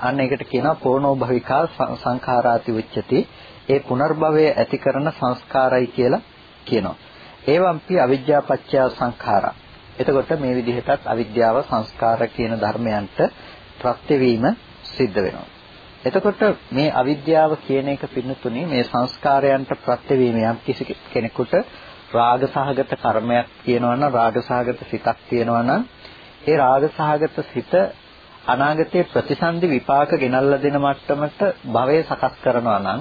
අන්න ඒකට කියනවා පෝනෝ භවිකා සංඛාරාති උච්චති ඒ පුනර්භවය ඇති කරන සංස්කාරයි කියලා කියනවා. ඒවම්පි අවිජ්ජා පත්‍ය සංඛාරා එතකොට මේ විදිහටත් අවිද්‍යාව සංස්කාර කියන ධර්මයන්ට ප්‍රත්‍යවීම සිද්ධ වෙනවා. එතකොට මේ අවිද්‍යාව කියන එක පින්නතුනේ මේ සංස්කාරයන්ට ප්‍රත්‍යවීම යම් කිසි කෙනෙකුට රාගසහගත කර්මයක් තියෙනවා නම් රාගසහගත සිතක් තියෙනවා නම් ඒ රාගසහගත සිත අනාගතයේ ප්‍රතිසන්දි විපාක ගෙනල්ලා දෙන මට්ටමට භවය සකස් කරනවා නම්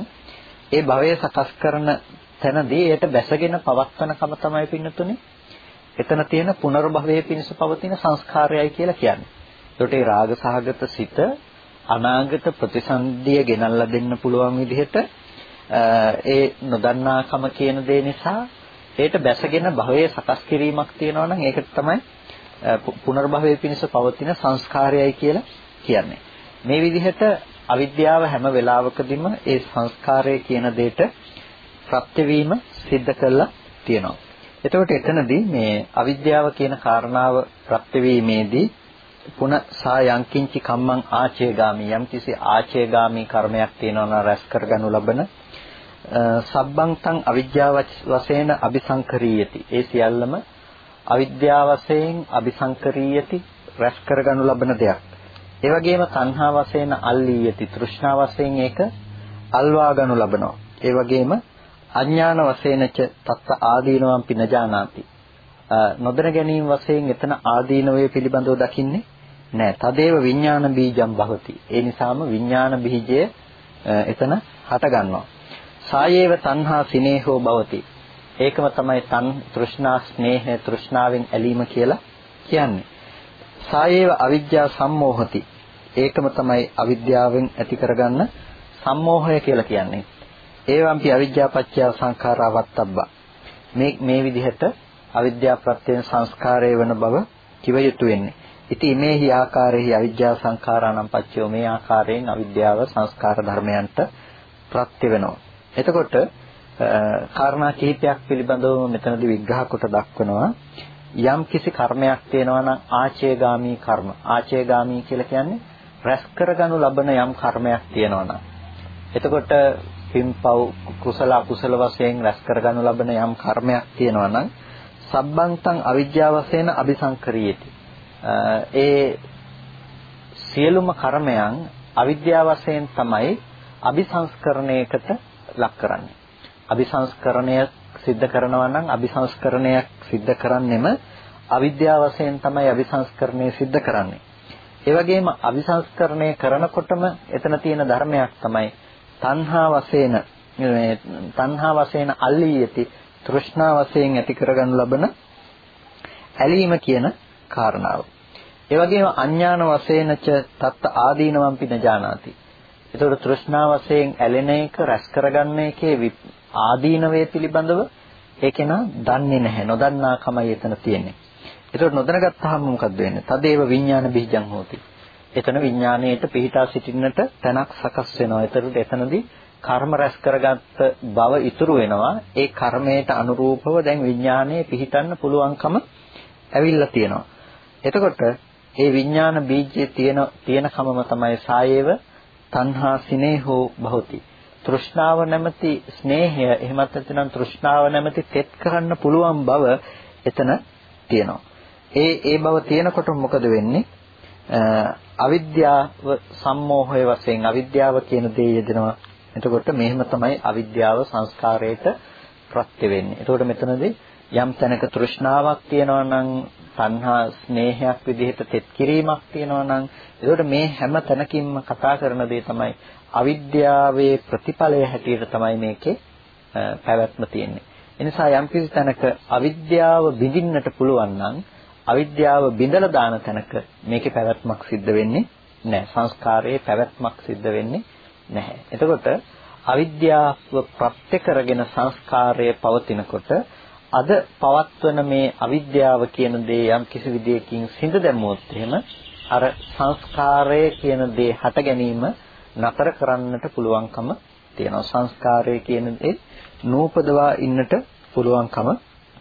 ඒ භවය සකස් කරන තැනදී ඒට බැසගෙන පවත්වන කම තමයි පින්නතුනේ එතන තියෙන පුනර්භවයේ පිණිස පවතින සංස්කාරයයි කියලා කියන්නේ. ඒකට ඒ රාග සහගත සිත අනාගත ප්‍රතිසන්දිය ගෙනල්ලා දෙන්න පුළුවන් විදිහට ඒ නොදන්නාකම කියන දේ නිසා ඒට බැසගෙන භවයේ සකස් කිරීමක් තියෙනවා නම් ඒකට තමයි පුනර්භවයේ පිණිස පවතින සංස්කාරයයි කියලා කියන්නේ. මේ විදිහට අවිද්‍යාව හැම වෙලාවකදීම ඒ සංස්කාරය කියන දෙයට ප්‍රත්‍යවීම සිද්ධ කරලා තියෙනවා. එතකොට එතනදී මේ අවිද්‍යාව කියන කාරණාව ප්‍රත්‍යවීමේදී පුන සා යංකින්චි කම්මං ආචේගාමි යම් කිසි ආචේගාමි කර්මයක් තියෙනවා නම් රැස් කරගනු ලබන සබ්බංතං අවිද්‍යාව වශයෙන් අபிසංකරීයති. ඒ සියල්ලම අවිද්‍යාව වශයෙන් අபிසංකරීයති රැස් කරගනු ලබන දෙයක්. ඒ වගේම තණ්හා වශයෙන් අල්ලීයති තෘෂ්ණා වශයෙන් ඒක අල්වා ගනු ලබනවා. ඒ වගේම අඥාන වශයෙන්ච තත්ත ආදීනවම් පිනජානාති නොදැන ගැනීම වශයෙන් එතන ආදීනවය පිළිබඳව දකින්නේ නෑ. තදේව විඥාන බීජම් භවති. ඒ නිසාම විඥාන බීජය එතන හට ගන්නවා. සායේව තණ්හා සිනේහෝ භවති. ඒකම තමයි තන් තෘෂ්ණා ස්නේහය තෘෂ්ණාවෙන් ඇලීම කියලා කියන්නේ. සායේව අවිජ්ජා සම්මෝහති. ඒකම තමයි අවිද්‍යාවෙන් ඇති කරගන්න සම්මෝහය කියලා කියන්නේ. ඒවම්පි අවිජ්ජාපච්චය සංඛාරා වත්තබ්බා. මේ මේ විදිහට අවිද්‍යා ප්‍රත්‍යයෙන් සංස්කාරය වෙන බව කිව යුතු වෙන්නේ. ඉතින් මේහි ආකාරයෙහි අවිද්‍යා සංඛාරානම් පච්චයෝ මේ ආකාරයෙන් අවිද්‍යාව සංස්කාර ධර්මයන්ට ප්‍රත්‍ය වෙනවා. එතකොට කාරණා කිහිපයක් පිළිබඳව මෙතනදී විග්‍රහ කොට දක්වනවා. යම් කිසි කර්මයක් තියෙනවා නම් ආචේගාමී කර්ම. ආචේගාමී කියලා කියන්නේ රැස් කරගනු ලබන යම් කර්මයක් තියෙනවා නම්. එතකොට සින්පව් කුසල අකුසල වශයෙන් රැස් කරගනු ලබන යම් කර්මයක් තියෙනවා නම් සබ්බන්තං අවිජ්ජා වශයෙන් අபிසංකරීයති. ඒ සියලුම කර්මයන් අවිද්‍යාව වශයෙන් තමයි අபிසංස්කරණයකට ලක් කරන්නේ. අபிසංස්කරණය සිද්ධ කරනවා නම් අபிසංස්කරණයක් සිද්ධ කරන්නෙම අවිද්‍යාව වශයෙන් තමයි අபிසංස්කරණය සිද්ධ කරන්නේ. ඒ වගේම අபிසංස්කරණය කරනකොටම එතන තියෙන ධර්මයක් තමයි තණ්හා වශයෙන් මේ තණ්හා වශයෙන් අල්ලීයති තෘෂ්ණා වශයෙන් ඇති කරගනු ලබන ඇලීම කියන කාරණාව. ඒ වගේම අඥාන වශයෙන්ච තත්ත ආදීනවම්පි නජානාති. ඒතකොට තෘෂ්ණා වශයෙන් ඇලෙන එක රැස් කරගන්න එකේ ආදීනවේ පිළිබඳව ඒකේන දන්නේ නැහැ. නොදන්නා කමයි එතන තියෙන්නේ. ඒතකොට නොදැනගත්තාම මොකද වෙන්නේ? තදේව විඥාන බීජං හෝති. එතන විඥාණයට පිහිටා සිටින්නට තැනක් සකස් වෙනවා. ඒතරට එතනදී කර්ම රැස් කරගත්ත බව ඉතුරු වෙනවා. ඒ කර්මයට අනුරූපව දැන් විඥාණය පිහිටන්න පුළුවන්කම ඇවිල්ලා තියෙනවා. එතකොට ඒ විඥාන බීජයේ තියෙන තියෙන කමම තමයි සායේව තණ්හා සිනේහෝ භවති. තෘෂ්ණාව නැමැති ස්නේහය එහෙමත් නැත්නම් තෘෂ්ණාව නැමැති තෙත් කරන්න පුළුවන් බව එතන තියෙනවා. ඒ ඒ බව තියෙනකොට මොකද වෙන්නේ? අවිද්‍යාව සම්මෝහය වශයෙන් අවිද්‍යාව කියන දේ යෙදෙනවා. එතකොට මෙහෙම තමයි අවිද්‍යාව සංස්කාරයට ප්‍රත්‍ය වෙන්නේ. එතකොට මෙතනදී යම් තැනක තෘෂ්ණාවක් තියෙනවා නම් තණ්හා ස්නේහයක් විදිහට තෙත් කිරීමක් තියෙනවා නම් ඒකට මේ හැම තැනකින්ම කතා කරන දේ තමයි අවිද්‍යාවේ ප්‍රතිඵලය හැටියට තමයි මේකේ පැවැත්ම තියෙන්නේ. එනිසා යම් කිසි තැනක අවිද්‍යාව බිඳින්නට පුළුවන් නම් අවිද්‍යාව බිඳලා දාන තැනක මේකේ පැවැත්මක් සිද්ධ වෙන්නේ නැහැ. සංස්කාරයේ පැවැත්මක් සිද්ධ වෙන්නේ නැහැ. එතකොට අවිද්‍යාව ප්‍රත්‍ය කරගෙන සංස්කාරය පවතිනකොට අද පවත්වන මේ අවිද්‍යාව කියන දේ යම් කිසි විදියකින් සිඳ දැමුවොත් එහෙම අර සංස්කාරය කියන දේ හට ගැනීම නතර කරන්නට පුළුවන්කම තියෙනවා සංස්කාරය කියන දේ නූපදවා ඉන්නට පුළුවන්කම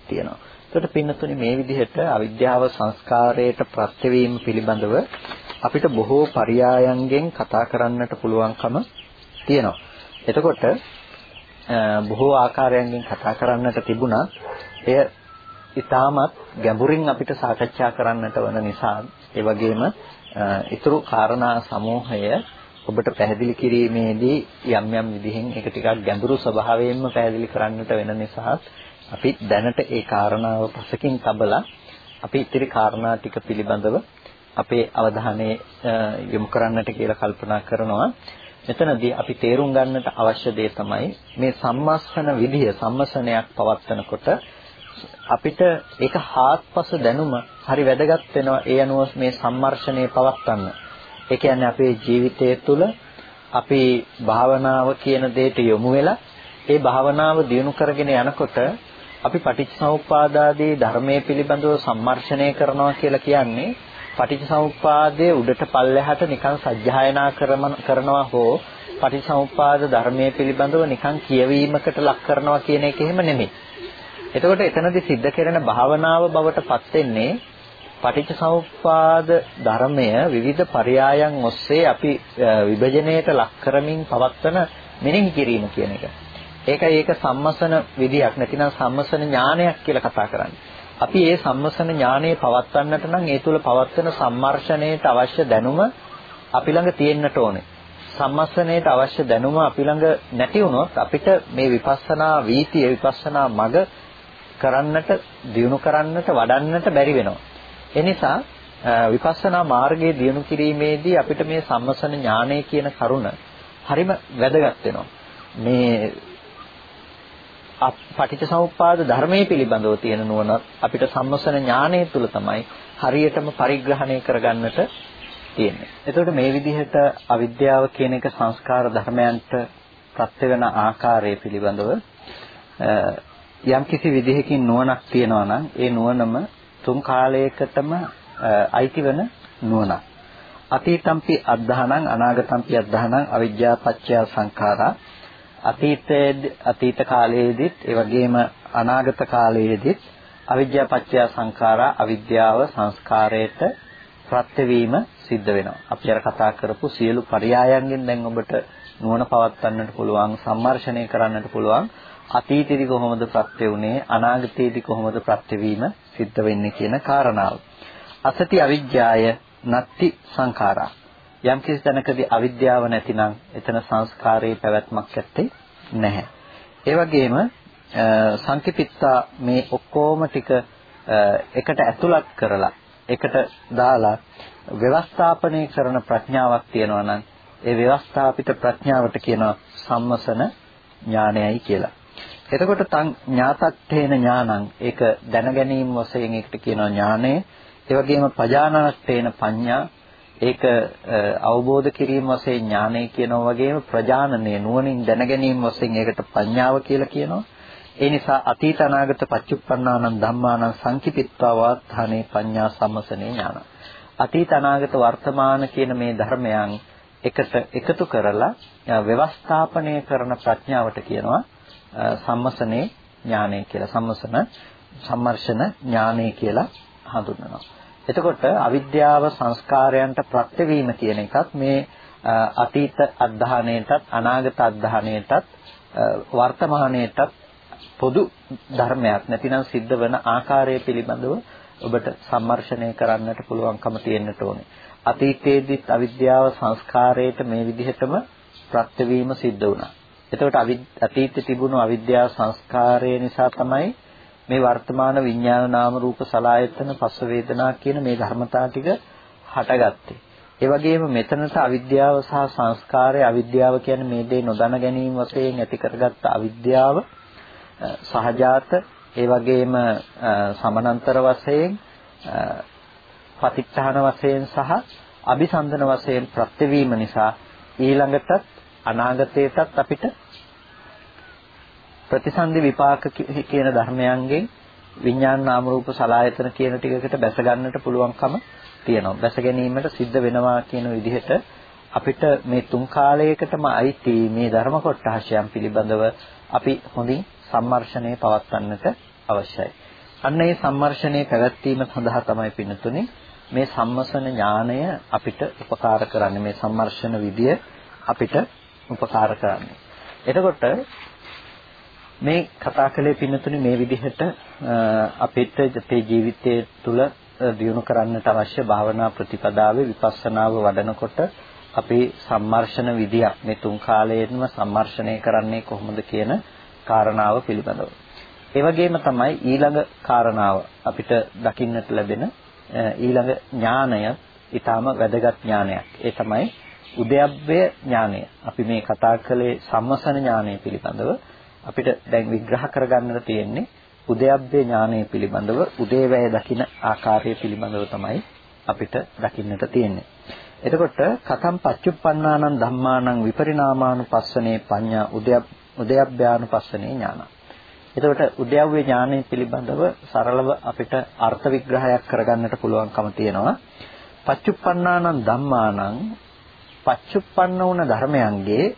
තියෙනවා එතකොට පින්නතුනි මේ විදිහට අවිද්‍යාව සංස්කාරයට ප්‍රත්‍යවීම පිළිබඳව අපිට බොහෝ පරයයන්ගෙන් කතා කරන්නට පුළුවන්කම තියෙනවා එතකොට බොහෝ ආකාරයන්ගෙන් කතා කරන්නට තිබුණා. එය ඊටමත් ගැඹුරින් අපිට සාකච්ඡා කරන්නට වන නිසා ඒ වගේම ඊතුරු කාරණා සමූහය ඔබට පැහැදිලි කිරීමේදී යම් යම් විදිහෙන් ඒක ටිකක් ගැඹුරු ස්වභාවයෙන්ම පැහැදිලි කරන්නට වෙන නිසා අපි දැනට ඒ කාරණාව පසකින් තබලා අපි ඉතිරි කාරණා ටික පිළිබඳව අපේ අවධානය යොමු කරන්නට කියලා කල්පනා කරනවා. මෙතනදී අපි තේරුම් ගන්නට අවශ්‍ය දේ තමයි මේ සම්මස්සන විදිය සම්මසනයක් පවත්වනකොට අපිට ඒක හාත්පස දැනුම හරි වැදගත් වෙනවා ඒ අනුව මේ සම්මර්ෂණය පවත්වන්න. ඒ කියන්නේ අපේ ජීවිතය තුළ අපි භාවනාව කියන දෙයට යොමු වෙලා ඒ භාවනාව දියුණු කරගෙන යනකොට අපි පටිච්චසමුප්පාදාදී ධර්මයේ පිළිබඳව සම්මර්ෂණය කරනවා කියලා කියන්නේ පටිච්චසමුප්පාදයේ උඩට පල්ලෙහාට නිකන් සජ්ජායනා කරනවා හෝ පටිච්චසමුප්පාද ධර්මයේ පිළිබඳව නිකන් කියවීමකට ලක් කරනවා කියන එක එහෙම නෙමෙයි. එතකොට එතනදී සිද්ධ කරන භාවනාව බවට පත් වෙන්නේ පටිච්චසමුප්පාද ධර්මය විවිධ පරයයන් ඔස්සේ අපි විභජනයට ලක් කරමින් පවත්වන මෙනෙහි කිරීම කියන එක. ඒකයි ඒක සම්මසන විදියක් නැතිනම් සම්මසන ඥානයක් කියලා කතා කරන්නේ. අපි මේ සම්මසන ඥානය පවත්වන්නට නම් ඒ තුල පවත්වන සම්මර්ෂණයට අවශ්‍ය දැනුම අපි ළඟ තියෙන්නට ඕනේ. සම්මස්සනයට අවශ්‍ය දැනුම අපි ළඟ නැති වුණොත් අපිට මේ විපස්සනා වීතිය විපස්සනා මග කරන්නට දියුණු කරන්නට වඩන්නට බැරි වෙනවා. ඒ නිසා විපස්සනා මාර්ගයේ දියුණු කිරීමේදී අපිට මේ සම්මසන ඥානය කියන කරුණ හරිම වැදගත් වෙනවා. මේ පටිච්චසමුප්පාද ධර්මයේ පිළිබඳව තියෙන නුවණ අපිට සම්මසන ඥානය තුල තමයි හරියටම පරිග්‍රහණය කරගන්නට තියෙන්නේ. එතකොට මේ විදිහට අවිද්‍යාව කියන එක සංස්කාර ධර්මයන්ට ප්‍රත්‍ය වෙන ආකාරය පිළිබඳව යම් කිසි විදිහකින් නුවණක් තියෙනවා නම් ඒ නුවණම තුන් කාලයකටම අයිති වෙන නුවණක්. අතීතම්පි අද්ධානං අනාගතම්පි අද්ධානං අවිද්‍යා පත්‍ය සංඛාරා අතීතයේ අතීත කාලයේදීත් ඒ වගේම අනාගත කාලයේදීත් අවිද්‍යා පත්‍ය සංඛාරා අවිද්‍යාව සංස්කාරයට ප්‍රත්‍යවීම සිද්ධ වෙනවා. අපි අර කතා කරපු සියලු පරයයන්ගෙන් දැන් ඔබට නුවණ පවත්වන්නට පුළුවන්, සම්මර්ෂණය කරන්නට පුළුවන්. අතීතයේදී කොහොමද ප්‍රත්‍ය වුනේ, අනාගතයේදී කොහොමද ප්‍රත්‍යවීම සිද්ධ වෙන්නේ කියන කාරණාව. අසති අවිජ්ජාය නත්ති සංඛාරා යම් කිසි තැනකදී අවිද්‍යාව නැතිනම් එතන සංස්කාරයේ පැවැත්මක් ඇත්තේ නැහැ. ඒ වගේම සංකිපිත්තා මේ ඔක්කොම ටික එකට ඇතුළත් කරලා එකට දාලා ව්‍යවස්ථාපනය කරන ප්‍රඥාවක් තියෙනවා නම් ඒ ව්‍යවස්ථාපිත ප්‍රඥාවට කියනවා සම්මසන ඥානයයි කියලා. එතකොට තං ඥාතත්තේන ඥානං ඒක දැනගැනීම වශයෙන් ඒකට කියනවා ඥානය. ඒ වගේම පජානනත්තේන පඤ්ඤා ඒක අවබෝධ කිරීම වශයෙන් ඥානය කියනවා වගේම ප්‍රජානනය නුවණින් දැනගැනීම වශයෙන් ඒකට ප්‍රඥාව කියලා කියනවා. ඒ නිසා අතීත අනාගත පච්චුප්පන්නානං ධම්මානං සංකිපිත්වා වාත්තානේ පඤ්ඤා සම්මසනේ ඥාන. අතීත අනාගත වර්තමාන කියන මේ ධර්මයන් එකට එකතු කරලා ව්‍යවස්ථාපනය කරන ප්‍රඥාවට කියනවා සම්මසනේ ඥානය කියලා. සම්මසන සම්මර්ෂණ ඥානය කියලා හඳුන්වනවා. එතකොට අවිද්‍යාව සංස්කාරයන්ට ප්‍රත්‍යවීම කියන එකත් මේ අතීත අධධානයටත් අනාගත අධධානයටත් වර්තමානයටත් පොදු ධර්මයක් නැතිනම් සිද්ධ වෙන ආකාරය පිළිබඳව ඔබට සම්මර්ෂණය කරන්නට පුළුවන්කම තියෙන්නට ඕනේ. අතීතයේදීත් අවිද්‍යාව සංස්කාරයට මේ විදිහටම ප්‍රත්‍යවීම සිද්ධ වුණා. එතකොට අතීතේ තිබුණු අවිද්‍යාව සංස්කාරය නිසා තමයි මේ වර්තමාන විඥාන නාම රූප සලායතන පස්ස වේදනා කියන මේ ධර්මතා ටික හටගත්තේ. ඒ වගේම මෙතනට අවිද්‍යාව සහ සංස්කාරය අවිද්‍යාව කියන්නේ මේ දේ නොදැන ගැනීම වශයෙන් ඇති කරගත්ත අවිද්‍යාව සහජාත ඒ වගේම සමනන්තර වශයෙන් පතිත්තාන වශයෙන් සහ අபிසන්දන වශයෙන් ප්‍රත්‍යවීම නිසා ඊළඟටත් අනාගතයටත් අපිට ප්‍රතිසන්දි විපාක කියන ධර්මයන්ගෙන් විඥාන නාම රූප සලආයතන කියන ටිකකට බැස ගන්නට පුළුවන්කම තියෙනවා. බැස ගැනීමට සිද්ධ වෙනවා කියන විදිහට අපිට මේ තුන් කාලයකටම අයිති මේ ධර්ම කොටහසයන් පිළිබඳව අපි හොඳින් සම්මර්ෂණය පවත්වන්නට අවශ්‍යයි. අන්න ඒ සම්මර්ෂණය පැවැත්වීම සඳහා තමයි පින්නතුනේ මේ සම්මසන ඥාණය අපිට උපකාර කරන්නේ මේ සම්මර්ෂණ විදිය අපිට උපකාර කරන්නේ. එතකොට මේ කතා කළේ පින්නතුනේ මේ විදිහට අපිට අපේ ජීවිතයේ තුල දියුණු කරන්නට අවශ්‍ය භාවනා ප්‍රතිපදාවේ විපස්සනාව වඩනකොට අපි සම්මර්ෂණ විදියක් මේ තුන් කාලයෙන්ම සම්මර්ෂණය කරන්නේ කොහොමද කියන කාරණාව පිළිබඳව. ඒ වගේම තමයි ඊළඟ කාරණාව අපිට දකින්නට ලැබෙන ඊළඟ ඥානය ඊටාම වැදගත් ඥානයක්. ඒ තමයි උද්‍යප්පය ඥානය. අපි මේ කතා කළේ සම්මසන ඥානය පිළිබඳව අපිට දැන් විග්‍රහ කරගන්නට තියෙන්නේ උද්‍යප්පේ ඥානය පිළිබඳව උදේවැය දකින ආකාරය පිළිබඳව තමයි අපිට දකින්නට තියෙන්නේ. එතකොට කතම් පච්චුප්පන්නානං ධම්මානං විපරිණාමානුපස්සනේ පඤ්ඤා උද්‍යප්පයානුපස්සනේ ඥාන. එතකොට උද්‍යව්‍ය ඥානය පිළිබඳව සරලව අපිට අර්ථ විග්‍රහයක් කරගන්නට පුළුවන්කම තියෙනවා. පච්චුප්පන්නානං ධම්මානං පච්චුප්පන්න වුණ ධර්මයන්ගේ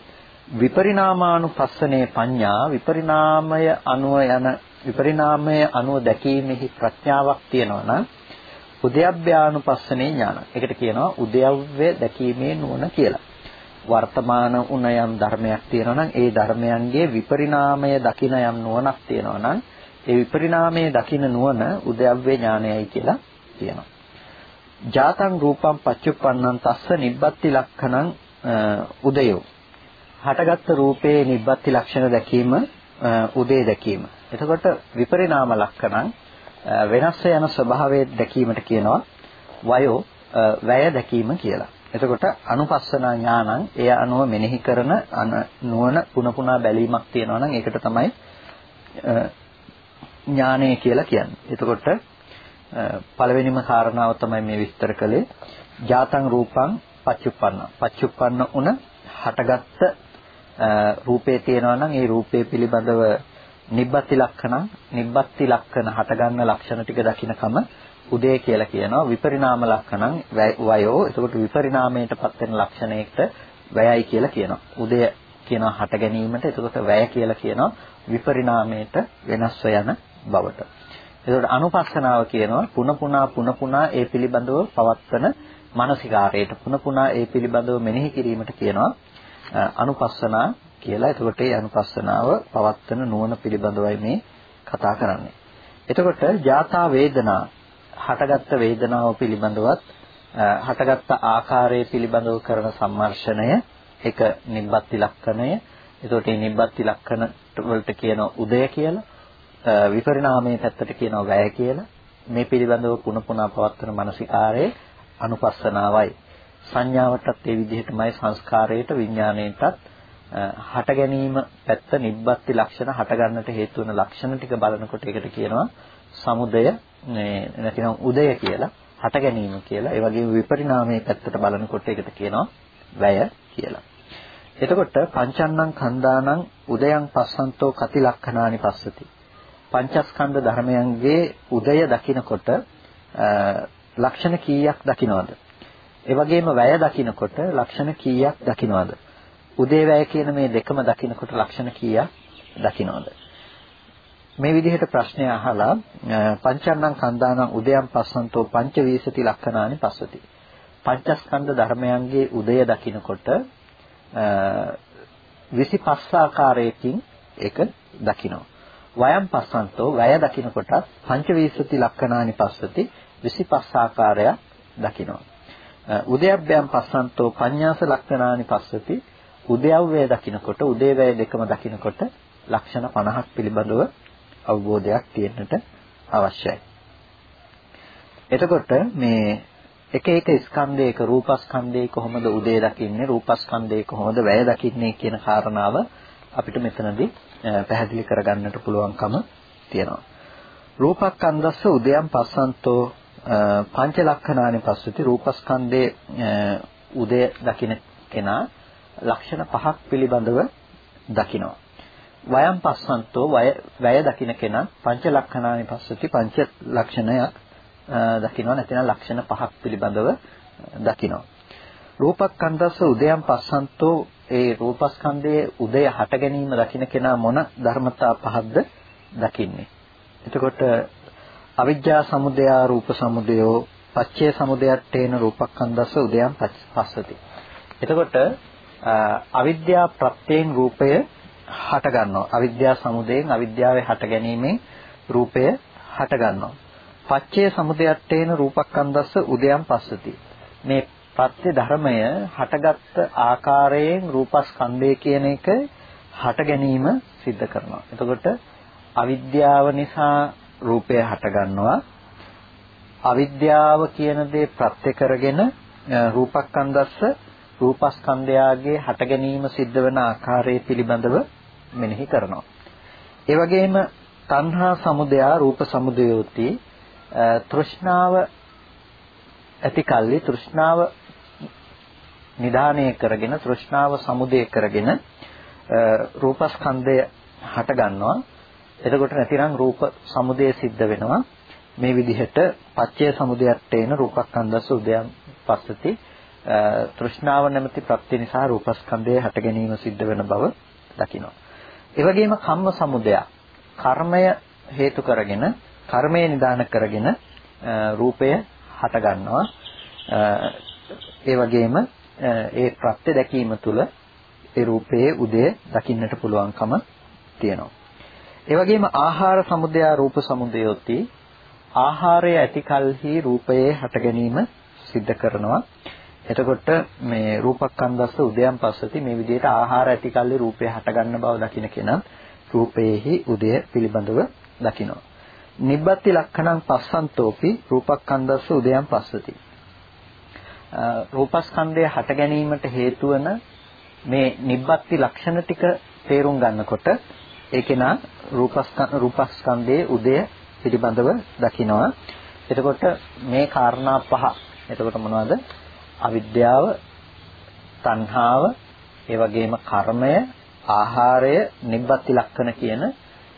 විපරිණාමානුපස්සනේ පඤ්ඤා විපරිණාමය අනුව යන විපරිණාමය අනුව දැකීමෙහි ප්‍රඥාවක් තියෙනවා නම් උද්‍යව්‍යානුපස්සනේ ඥාන. ඒකට කියනවා උද්‍යව්‍ය දැකීමේ නුවණ කියලා. වර්තමාන උන යම් ධර්මයක් තියෙනවා නම් ඒ ධර්මයන්ගේ විපරිණාමය දකින යම් නුවණක් තියෙනවා නම් ඒ විපරිණාමයේ දකින නුවණ උද්‍යව්‍ය ඥානයයි කියලා කියනවා. ජාතං රූපං පච්චුප්පන්නං තස්ස නිබ්බත්ති ලක්ඛණං උදයෝ. හටගත්තු රූපේ නිබ්බත්ති ලක්ෂණ දැකීම උදේ දැකීම. එතකොට විපරිණාම ලක්ෂණං වෙනස් යන ස්වභාවයේ දැකීමට කියනවා වයෝ වැය දැකීම කියලා. එතකොට අනුපස්සනා ඥානං එය අනුව මෙනෙහි කරන නුවණ පුන පුනා බැලීමක් තියෙනවා නම් ඒකට තමයි ඥානය කියලා කියන්නේ. එතකොට පළවෙනිම කාරණාව තමයි මේ විස්තර කළේ ජාතං රූපං පච්චුප්පන්න. පච්චුප්පන්න උන හටගත්ත රූපේ තියෙනවා නම් ඒ රූපේ පිළිබඳව නිබ්බති ලක්ෂණ නිබ්බති ලක්ෂණ හටගන්න ලක්ෂණ ටික දකින්නකම උදේ කියලා කියනවා. විපරිණාම ලක්ෂණං වයෝ. එතකොට විපරිණාමයටපත් වෙන ලක්ෂණයකට වැයයි කියලා කියනවා. උදේ කියනවා හට ගැනීමට එතකොට වැය කියලා කියනවා. විපරිණාමයට වෙනස්ව යන බවට. එතකොට අනුපස්සනාව කියනවා පුන පුනා පුන පුනා ඒ පිළිබඳව පවත්වන මානසිකාරයට. පුන පුනා ඒ පිළිබඳව මෙනෙහි කිරීමට කියනවා. අනුපස්සනා කියලා. එතකොට ඒ අනුපස්සනාව පවත්වන නුවණ පිළිබඳවයි මේ කතා කරන්නේ. එතකොට ජාතා වේදනා හටගත්ත වේදනාව පිළිබඳවත් හටගත්ත ආකාරය පිළිබඳව කරන සම්මර්ෂණය එක නිබ්බත්ති ලක්ෂණය. එතකොට මේ නිබ්බත්ති ලක්ෂණ වලට කියනවා උදය කියලා. විපරිණාමයේ පැත්තට කියනවා වැය කියලා. මේ පිළිබඳව පුන පුනා පවත්වන මානසිකාරයේ අනුපස්සනාවයි. සංඥාවටත් ඒ විදිහටමයි සංස්කාරයට විඥාණයටත් හට ගැනීම පැත්ත නිබ්බත්ති ලක්ෂණ හට ගන්නට හේතු වෙන ලක්ෂණ ටික බලනකොට ඒකට කියනවා සමුදය නැතිනම් උදය කියලා හට ගැනීම කියලා. ඒ වගේම විපරිණාමයේ පැත්තට බලනකොට ඒකට කියනවා වැය කියලා. එතකොට පංචන්නං කන්දානං උදයන් පස්සන්තෝ කති ලක්ෂණානි පස්සති. පංචස්කන්ධ ධර්මයන්ගේ උදය දකිනකොට ලක්ෂණ කීයක් දකින්නවද? ඒ වගේම වැය දකිනකොට ලක්ෂණ කීයක් දකින්නවද? උදේවැය කියන මේ දෙකම දකිනකොට ලක්ෂණ කීයක් දකින්නවද? මේ විදිහට ප්‍රශ්නය අහලා පංචන්නං කන්දානං උදයන් පස්සන්තෝ පංච වීසති ලක්ෂණානි පස්සති. පංචස්කන්ධ ධර්මයන්ගේ උදය දකිනකොට 25 ආකාරයකින් ඒක දකිනවා. වයම් පස්සන්තෝ වය දකිනකොට පංච වීසති ලක්ෂණානි පස්සති 25 ආකාරයක් දකිනවා. උදයබ්බයන් පස්සන්තෝ පඤ්ඤාස ලක්ෂණානි පස්සති උදයව්වය දකිනකොට උදේවැය දෙකම දකිනකොට ලක්ෂණ 50ක් පිළිබඳව අවබෝධයක් තියෙන්නට අවශ්‍යයි. එතකොට මේ එක එක ස්කන්ධයක රූපස්කන්ධයේ කොහොමද උදේ දකින්නේ රූපස්කන්ධයේ කොහොමද වැය දකින්නේ කියන කාරණාව අපිට මෙතනදී පැහැදිලි කරගන්නට පුළුවන්කම තියෙනවා. රූපස්කන්ධස්ස උදයන් පස්සන්තෝ පංච ලක්ෂණානි පස්සති රූපස්කන්ධයේ උදය දකින කෙනා ලක්ෂණ පහක් පිළිබඳව දකිනවා. වයම් පස්සන්තෝ වැය දකින කෙනා පංච ලක්ෂණානි පස්සති පංච ලක්ෂණයක් දකිනවා නැතිනම් ලක්ෂණ පහක් පිළිබඳව දකිනවා. රූපස්කන්ධස්ස උදයන් පස්සන්තෝ ඒ රූපස්කන්ධයේ උදය හට ගැනීම දකින කෙනා මොන ධර්මතා පහක්ද දකින්නේ. එතකොට අවිජ්ජා සමුදය රූප සමුදයෝ පච්චේ සමුදයට්ඨේන රූපස්කන්ධස්ස උදයන් පස්සති. එතකොට අවිද්‍යා ප්‍රත්‍යයෙන් රූපය හට ගන්නවා. අවිද්‍යා සමුදයෙන් අවිද්‍යාවේ හට ගැනීමෙන් රූපය හට ගන්නවා. පච්චේ සමුදයට්ඨේන රූපස්කන්ධස්ස උදයන් පස්සති. මේ පත්‍ය ධර්මය හටගත් ආකාරයෙන් රූපස්කන්ධය කියන එක හට ගැනීම සිද්ධ කරනවා. එතකොට අවිද්‍යාව නිසා රූපය හට ගන්නවා. අවිද්‍යාව කියන දේ ප්‍රත්‍ය කරගෙන රූපස්කන්ධස්ස රූපස්කන්ධයාගේ හට ගැනීම සිද්ධ වෙන ආකාරය පිළිබඳව මෙනෙහි කරනවා. ඒ වගේම තණ්හා සමුදය රූප සමුදයෝති තෘෂ්ණාව ඇති කල්ලි තෘෂ්ණාව නිදානය කරගෙන තෘෂ්ණාව සමුදය කරගෙන රූපස්කන්ධය හට ගන්නවා. එතකොට නැතිනම් රූප සමුදය සිද්ධ වෙනවා. මේ විදිහට පච්චය සමුදයට එන රූපස්කන්ධස උදයන් පස්සති තෘෂ්ණාව නැමැති ප්‍රත්‍ය නිසා රූපස්කන්ධය හට ගැනීම සිද්ධ වෙන බව දකිනවා. ඒ වගේම කම්ම සමුදය කර්මය හේතු කරගෙන කර්මය නිදාන කරගෙන රූපය හට ගන්නවා. ඒ වගේම ඒ ප්‍රත්‍ය දැකීම තුළ ඒ රූපයේ උදය දකින්නට පුළුවන්කම තියෙනවා. ඒ වගේම ආහාර සමුදය රූප සමුදයෝති ආහාරය ඇති කලෙහි රූපයේ හට ගැනීම සිද්ධ කරනවා. එතකොට මේ රූපස්කන්ධස්ස උදයන් පස්සති මේ විදිහට ආහාර ඇති කල්ලි රූපය හට ගන්න බව දකින්න කෙනා රූපයේහි උදය පිළිබඳව දකිනවා. නිබ්බත්ති ලක්ෂණං පස්සන්තෝපි රූපස්කන්ධස්ස උදයන් පස්සති. රූපස්කන්ධය හට ගැනීමට හේතු වන මේ නිබ්බත්ති ලක්ෂණ ටික තේරුම් ගන්නකොට ඒකේනා රූපස්කන්ධයේ උදය පිළිබඳව දකිනවා. එතකොට මේ කාරණා පහ. එතකොට මොනවද? අවිද්‍යාව, තණ්හාව, ඒ වගේම කර්මය, ආහාරය, නිබ්බත්ති ලක්ෂණ කියන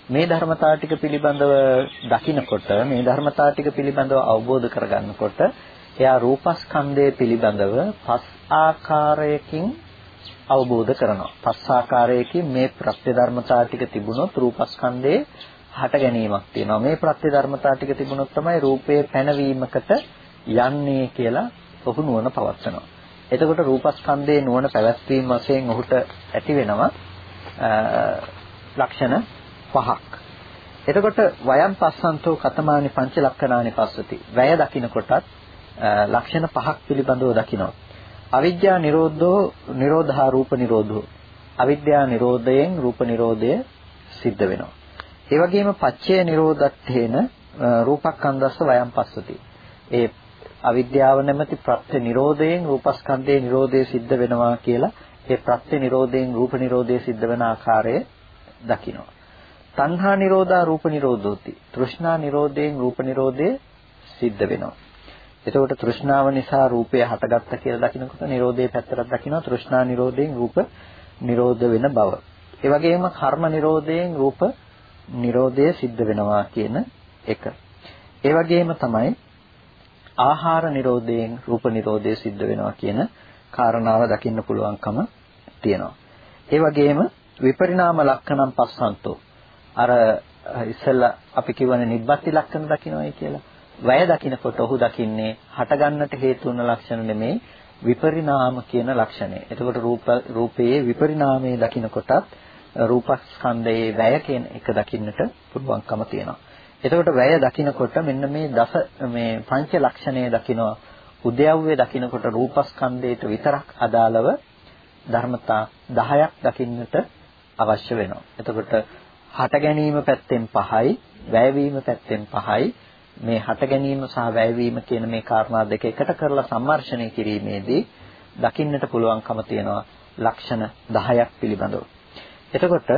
මේ ධර්මතාව ටික පිළිබඳව දකිනකොට මේ ධර්මතාව ටික පිළිබඳව අවබෝධ කරගන්නකොට එයා රූපස්කන්ධය පිළිබඳව පස් ආකාරයකින් අවබෝධ කරනවා. පස් ආකාරයකින් මේ ප්‍රත්‍ය ධර්මතාව ටික තිබුණොත් රූපස්කන්ධයේ හට ගැනීමක් තියෙනවා. මේ ප්‍රත්‍ය ධර්මතාව ටික තිබුණොත් තමයි රූපයේ පැනවීමකට යන්නේ කියලා ඔහු නුවණ පවත්නවා. එතකොට රූපස්කන්ධයේ නුවණ පැවැත්වීම වශයෙන් ඔහුට ඇති වෙනවා ලක්ෂණ පහක්. එතකොට වයම් පස්සන්තෝ කතමානි පංච ලක්ෂණානි පස්සති. වැය දකින්නකොටත් ලක්ෂණ පහක් පිළිබඳව දකිනවා. අවිද්‍යා නිරෝධෝ නිරෝධා රූප නිරෝධෝ. අවිද්‍යා නිරෝධයෙන් රූප නිරෝධය සිද්ධ වෙනවා. ඒ වගේම පච්චය නිරෝධත්තේන රූපස්කන්ධස්ස වයම් පස්සති. ඒ අවිද්‍යාව නැමැති ප්‍රත්‍ය නිරෝධයෙන් රූපස්කන්ධයේ නිරෝධය සිද්ධ වෙනවා කියලා ඒ ප්‍රත්‍ය නිරෝධයෙන් රූප නිරෝධය සිද්ධ වෙන ආකාරය දකිනවා. තණ්හා නිරෝධා රූප නිරෝධෝති. තෘෂ්ණා නිරෝධයෙන් රූප නිරෝධය සිද්ධ වෙනවා. එතකොට තෘෂ්ණාව නිසා රූපය හටගත්ත කියලා දකිනකොට නිරෝධයේ පැත්තට දකිනවා තෘෂ්ණා නිරෝධයෙන් රූප නිරෝධ වෙන බව. ඒ වගේම කර්ම නිරෝධයෙන් රූප නිරෝධය සිද්ධ වෙනවා කියන එක. ඒ වගේම තමයි ආහාර නිරෝධයෙන් රූප නිරෝධය සිද්ධ වෙනවා කියන කාරණාව දකින්න පුළුවන්කම තියෙනවා. ඒ වගේම විපරිණාම ලක්ෂණම් පස්සන්තෝ අර ඉස්සෙල්ලා අපි කියවනේ නිබ්බත්ති ලක්ෂණ දකින්නයි කියලා. වැය දකින්නකොට ඔහු දකින්නේ හටගන්නට හේතු වන ලක්ෂණ නෙමෙයි විපරිණාම කියන ලක්ෂණය. එතකොට රූප රූපයේ විපරිණාමයේ දකින්නකොටත් රූපස්කන්ධයේ වැය කියන එක දකින්නට පුළුවන්කම තියෙනවා. එතකොට වැය දකිනකොට මෙන්න මේ දස මේ පංච ලක්ෂණය දකිනවා උද්‍යව්‍ය දකිනකොට රූපස්කන්ධයට විතරක් අදාළව ධර්මතා 10ක් දකින්නට අවශ්‍ය වෙනවා. එතකොට හට ගැනීම පැත්තෙන් පහයි, වැයවීම පැත්තෙන් පහයි. මේ හට ගැනීම සහ වැයවීම කියන මේ කාරණා දෙක එකට කරලා සම්මර්ෂණය කිරීමේදී දකින්නට පුළුවන්කම තියෙනවා ලක්ෂණ 10ක් පිළිබඳව. එතකොට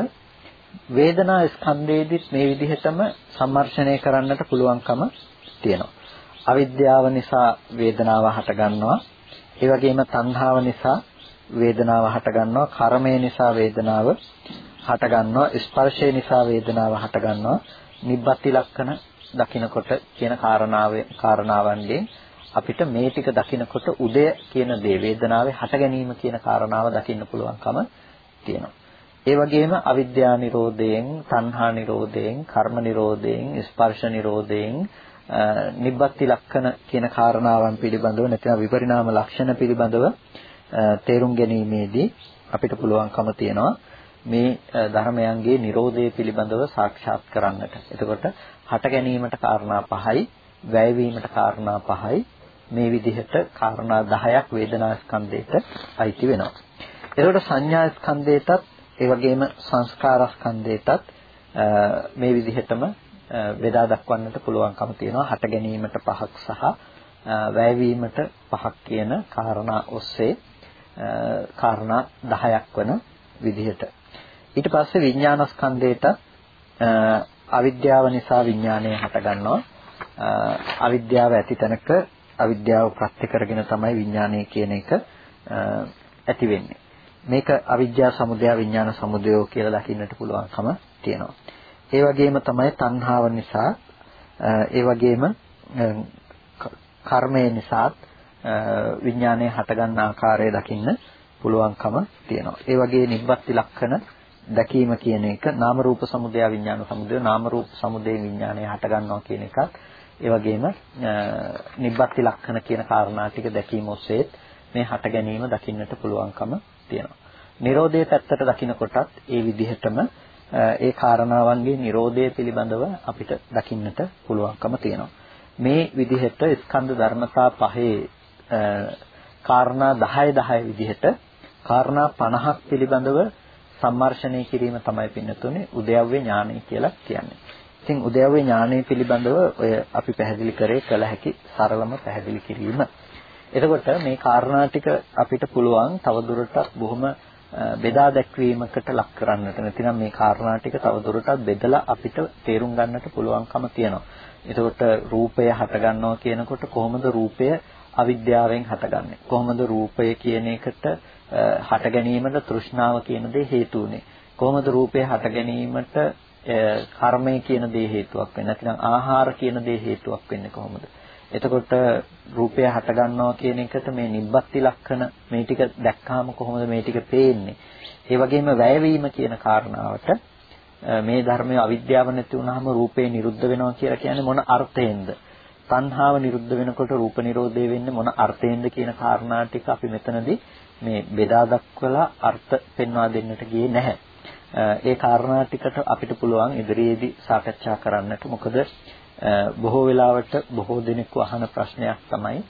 වේදනා ස්කන්ධයේදීත් මේ විදිහටම සම්මර්ෂණය කරන්නට පුළුවන්කම තියෙනවා. අවිද්‍යාව නිසා වේදනාව හට ගන්නවා. ඒ වගේම තණ්හාව නිසා වේදනාව හට ගන්නවා. කර්මය නිසා වේදනාව හට ගන්නවා. ස්පර්ශය නිසා වේදනාව හට ගන්නවා. නිබ්බති ලක්ෂණ දකිනකොට කියන කාරණාවේ කාරණාවන්ගෙන් අපිට මේ ටික දකිනකොට උදය කියන දේ වේදනාවේ හට ගැනීම කියන කාරණාව දකින්න පුළුවන්කම තියෙනවා. ඒ වගේම අවිද්‍යා නිරෝධයෙන්, තණ්හා නිරෝධයෙන්, කර්ම නිරෝධයෙන්, ස්පර්ශ නිරෝධයෙන් නිබ්බත්ති ලක්ෂණ කියන කාරණාවන් පිළිබඳව නැත්නම් විපරිණාම ලක්ෂණ පිළිබඳව තේරුම් ගැනීමේදී අපිට පුළුවන්කම තියෙනවා මේ ධර්මයන්ගේ Nirodhe පිළිබඳව සාක්ෂාත් කරන්නට. එතකොට හට ගැනීමට කාරණා පහයි, වැයවීමට කාරණා පහයි. මේ විදිහට කාරණා 10ක් වේදනා ස්කන්ධයට අයිති වෙනවා. එතකොට සංඥා ස්කන්ධයටත් ඒ වගේම සංස්කාරස්කන්ධයටත් මේ විදිහටම බෙදා දක්වන්නට පුළුවන්කම තියෙනවා. හට ගැනීමට පහක් සහ වැයවීමට පහක් කියන කාරණා ඔස්සේ කාරණා 10ක් වන විදිහට. ඊට පස්සේ විඥානස්කන්ධයට අවිද්‍යාව නිසා විඥානය හටගන්නවා. අවිද්‍යාව ඇති තැනක අවිද්‍යාව ප්‍රත්‍ය කරගෙන තමයි විඥානය කියන එක ඇති වෙන්නේ. මේක අවිද්‍යා සමුදය විඥාන සමුදය කියලා දකින්නට පුළුවන්කම තියෙනවා. ඒ වගේම තමයි තණ්හාව නිසා ඒ වගේම කර්මය නිසාත් විඥානය හටගන්න ආකාරය දකින්න පුළුවන්කම තියෙනවා. ඒ වගේ නිබ්බත්ති ලක්ෂණ දැකීම කියන එක නාම රූප සමුදය විඥාන සමුදය නාම රූප සමුදය විඥානය හට ගන්නවා කියන එකත් ඒ වගේම නිබ්බත්ති ලක්ෂණ කියන කාරණා ටික දැකීම ඔස්සේ මේ හට ගැනීම දකින්නට පුළුවන්කම තියෙනවා. Nirodhe පැත්තට දකිනකොටත් ඒ විදිහටම ඒ කාරණාවන්ගේ Nirodhe පිළිබඳව අපිට දකින්නට පුළුවන්කම තියෙනවා. මේ විදිහට ස්කන්ධ ධර්මතා පහේ කාරණා 10 10 විදිහට කාරණා 50ක් පිළිබඳව සම්මර්ෂණය කිරීම තමයි පින්නතුනේ උද්‍යව්‍ය ඥානය කියලා කියන්නේ. ඉතින් උද්‍යව්‍ය ඥානය පිළිබඳව ඔය අපි පැහැදිලි කරේ කළ හැකි සරලම පැහැදිලි කිරීම. එතකොට මේ කාරණා ටික අපිට පුළුවන් තවදුරටත් බොහොම බෙදා දැක්වීමකට ලක් කරන්නට නැතිනම් මේ කාරණා ටික තවදුරටත් බෙදලා අපිට තේරුම් ගන්නට පුළුවන්කම තියෙනවා. එතකොට රූපය හටගන්නවා කියනකොට කොහොමද රූපය අවිද්‍යාවෙන් හටගන්නේ? කොහොමද රූපය කියන එකට හට ගැනීමට තෘෂ්ණාව කියන දේ හේතු උනේ? කොහොමද රූපය හට ගැනීමට කර්මය කියන දේ හේතුවක් වෙන්නේ? නැත්නම් ආහාර කියන දේ හේතුවක් වෙන්නේ කොහොමද? එතකොට රූපය හට ගන්නවා කියන එකට මේ නිබ්බත්ති ලක්ෂණ මේ ටික දැක්කාම කොහොමද මේ ටික පේන්නේ? ඒ වගේම වැයවීම කියන කාරණාවට මේ ධර්මයේ අවිද්‍යාව නැති වුනහම රූපේ නිරුද්ධ වෙනවා කියලා කියන්නේ මොන අර්ථයෙන්ද? තණ්හාව නිරුද්ධ වෙනකොට රූප නිරෝධය වෙන්නේ මොන අර්ථයෙන්ද කියන කාරණා ටික අපි මෙතනදී මේ බෙදා දක්වලා අර්ථ පෙන්වා දෙන්නට ගියේ නැහැ. ඒ කාරණා ටිකට අපිට පුළුවන් ඉදිරියේදී සාකච්ඡා කරන්නට. මොකද බොහෝ වෙලාවට බොහෝ දෙනෙකු අහන ප්‍රශ්නයක් තමයි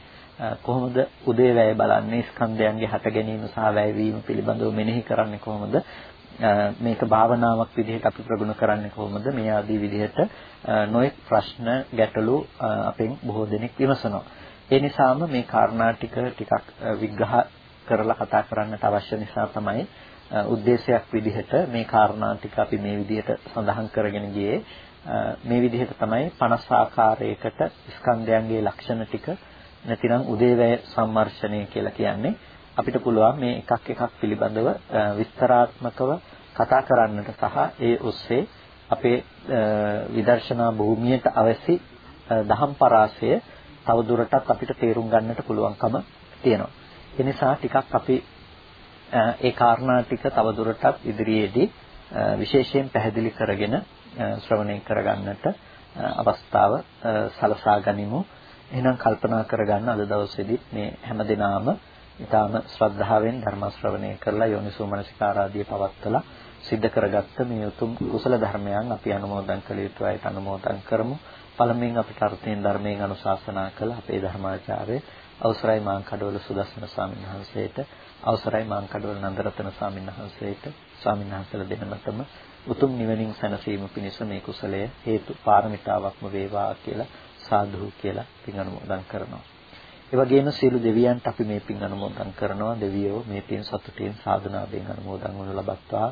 කොහොමද උදේවැය බලන්නේ ස්කන්ධයන්ගේ හට ගැනීම සහ වැයවීම පිළිබඳව මෙනෙහි කරන්නේ කොහොමද මේක භාවනාවක් විදිහට අපි ප්‍රගුණ කරන්නේ කොහොමද? මේ ආදී විදිහට නොඑක් ප්‍රශ්න ගැටලු අපෙන් බොහෝ දෙනෙක් විමසනවා. ඒ නිසාම මේ කාරණා ටික ටිකක් විග්‍රහ කරලා කතා කරන්නට අවශ්‍ය නිසා තමයි උද්දේශයක් විදිහට මේ කාරණා ටික අපි මේ විදිහට සඳහන් කරගෙන ගියේ. මේ විදිහට තමයි 50 ආකාරයකට ස්කන්ධයන්ගේ ලක්ෂණ ටික නැතිනම් උදේවැය සම්මර්ෂණය කියලා කියන්නේ. අපිට පුළුවන් මේ එකක් එකක් පිළිබඳව විස්තරාත්මකව කතා කරන්නට සහ ඒ ඔස්සේ අපේ විදර්ශනා භූමියට අවශ්‍ය දහම් පරාසය තවදුරටත් අපිට තේරුම් ගන්නට පුළුවන්කම තියෙනවා. ඒ නිසා ටිකක් අපි ඒ කාරණා ටික තවදුරටත් ඉදිරියේදී විශේෂයෙන් පැහැදිලි කරගෙන ශ්‍රවණය කරගන්නට අවස්ථාව සලසා ගනිමු. එහෙනම් කල්පනා කරගන්න අද දවසේදී මේ හැමදෙනාම ඊටාම ශ්‍රද්ධාවෙන් ධර්ම ශ්‍රවණය කරලා යෝනිසෝ මනසිකාරාදී පවත්තලා සිද්ධ කරගත්ත මේ උතුම් කුසල ධර්මයන් අපි අනුමෝදන් කළ යුතු අයට අනුමෝදන් කරමු. පළමුවෙන් අපිට අර්ථයෙන් ධර්මයෙන් අනුශාසනා කළ අපේ ධර්මාචාර්ය අවසරයි මාංකඩවල සුදස්සන ස්වාමීන් වහන්සේට අවසරයි මාංකඩවල නන්දරතන ස්වාමීන් වහන්සේට ස්වාමීන් වහන්සේලා දෙනමතම උතුම් නිවනින් සැනසීම පිණිස මේ කුසලය හේතු පාරමිතාවක්ම වේවා කියලා සාදු කියලා පින් අනුමෝදන් කරනවා. ඒ වගේම සියලු දෙවියන්ට අපි මේ පින් අනුමෝදන් කරනවා. දෙවියෝ මේ පින් සතුටින් සාධනාවෙන් අනුමෝදන් වනු ලබත්වා.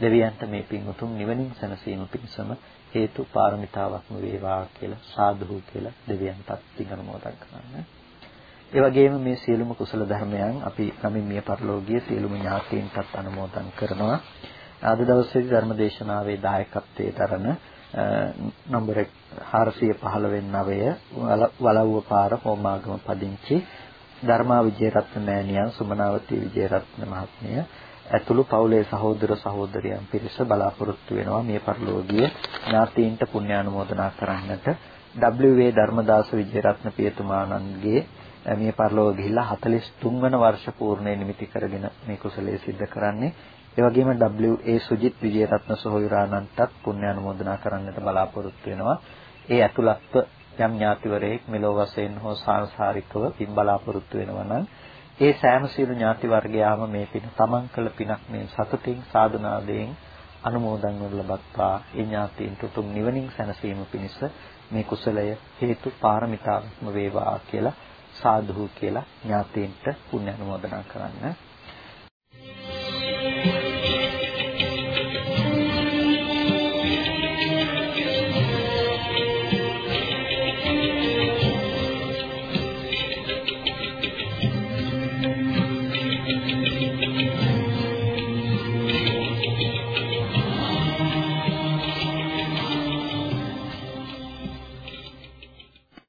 දෙවියන්ට මේ පින් උතුම් නිවනින් සැනසීම පිණිසම හේතු පාරමිතාවක්ම වේවා කියලා සාදු කියලා දෙවියන්ටත් පින් අනුමෝදන් කරනවා. ඒ වගේම මේ සියලුම කුසල ධර්මයන් අපි නමින් මිය පරලෝකීය සියලුම ඥාතීන්ටත් අනුමෝදන් කරනවා. අද දවසේදී ධර්ම දේශනාවේ දායකත්වයේ දරන නම්බර 459 වලව්ව පාර හෝමාගම පදිංචි. ධර්මා විජේරත්න මෑණියන් සුමනාවතී විජේරත්න මහත්මිය ඇතුළු පවුලේ සහෝදර සහෝදරියන් පිරිස බලාපොරොත්තු වෙනවා මේ පරිලෝකීය ඥාතීන්ට පුණ්‍යානුමෝදනා කරන්නට. WA ධර්මදාස විජේරත්න පියතුමාණන්ගේ මේ පරිලෝක ගිහිල්ලා 43 වන වර්ෂ පූර්ණේ නිමිති කරගෙන මේ කුසලයේ සිද්ධ කරන්නේ. ඒ වගේම WA සුජිත් විජේරත්න සොහොයුරාණන්ටත් පුණ්‍ය අනුමෝදනා කරන්නට බලාපොරොත්තු වෙනවා. ඒ ඇතුළත්ව යම් ඥාතිවරයෙක් මෙලොව වශයෙන් හෝ සාංශාරිකව පින් බලාපොරොත්තු වෙනවා නම් ඒ සෑම සියලු ඥාති වර්ගයාම මේ පින තමන් කළ පිනක් මේ සතුටින් සාධනාවෙන් අනුමෝදන් වනු ලබත්වා ඒ ඥාතීන්ට උතුම් නිවනින් සැනසීම පිණිස මේ කුසලය හේතු පාරමිතාවක්ම වේවා කියලා සාදු කියලා ඥාතීන්ට පුණ්‍ය අනුමෝදනා කරන්න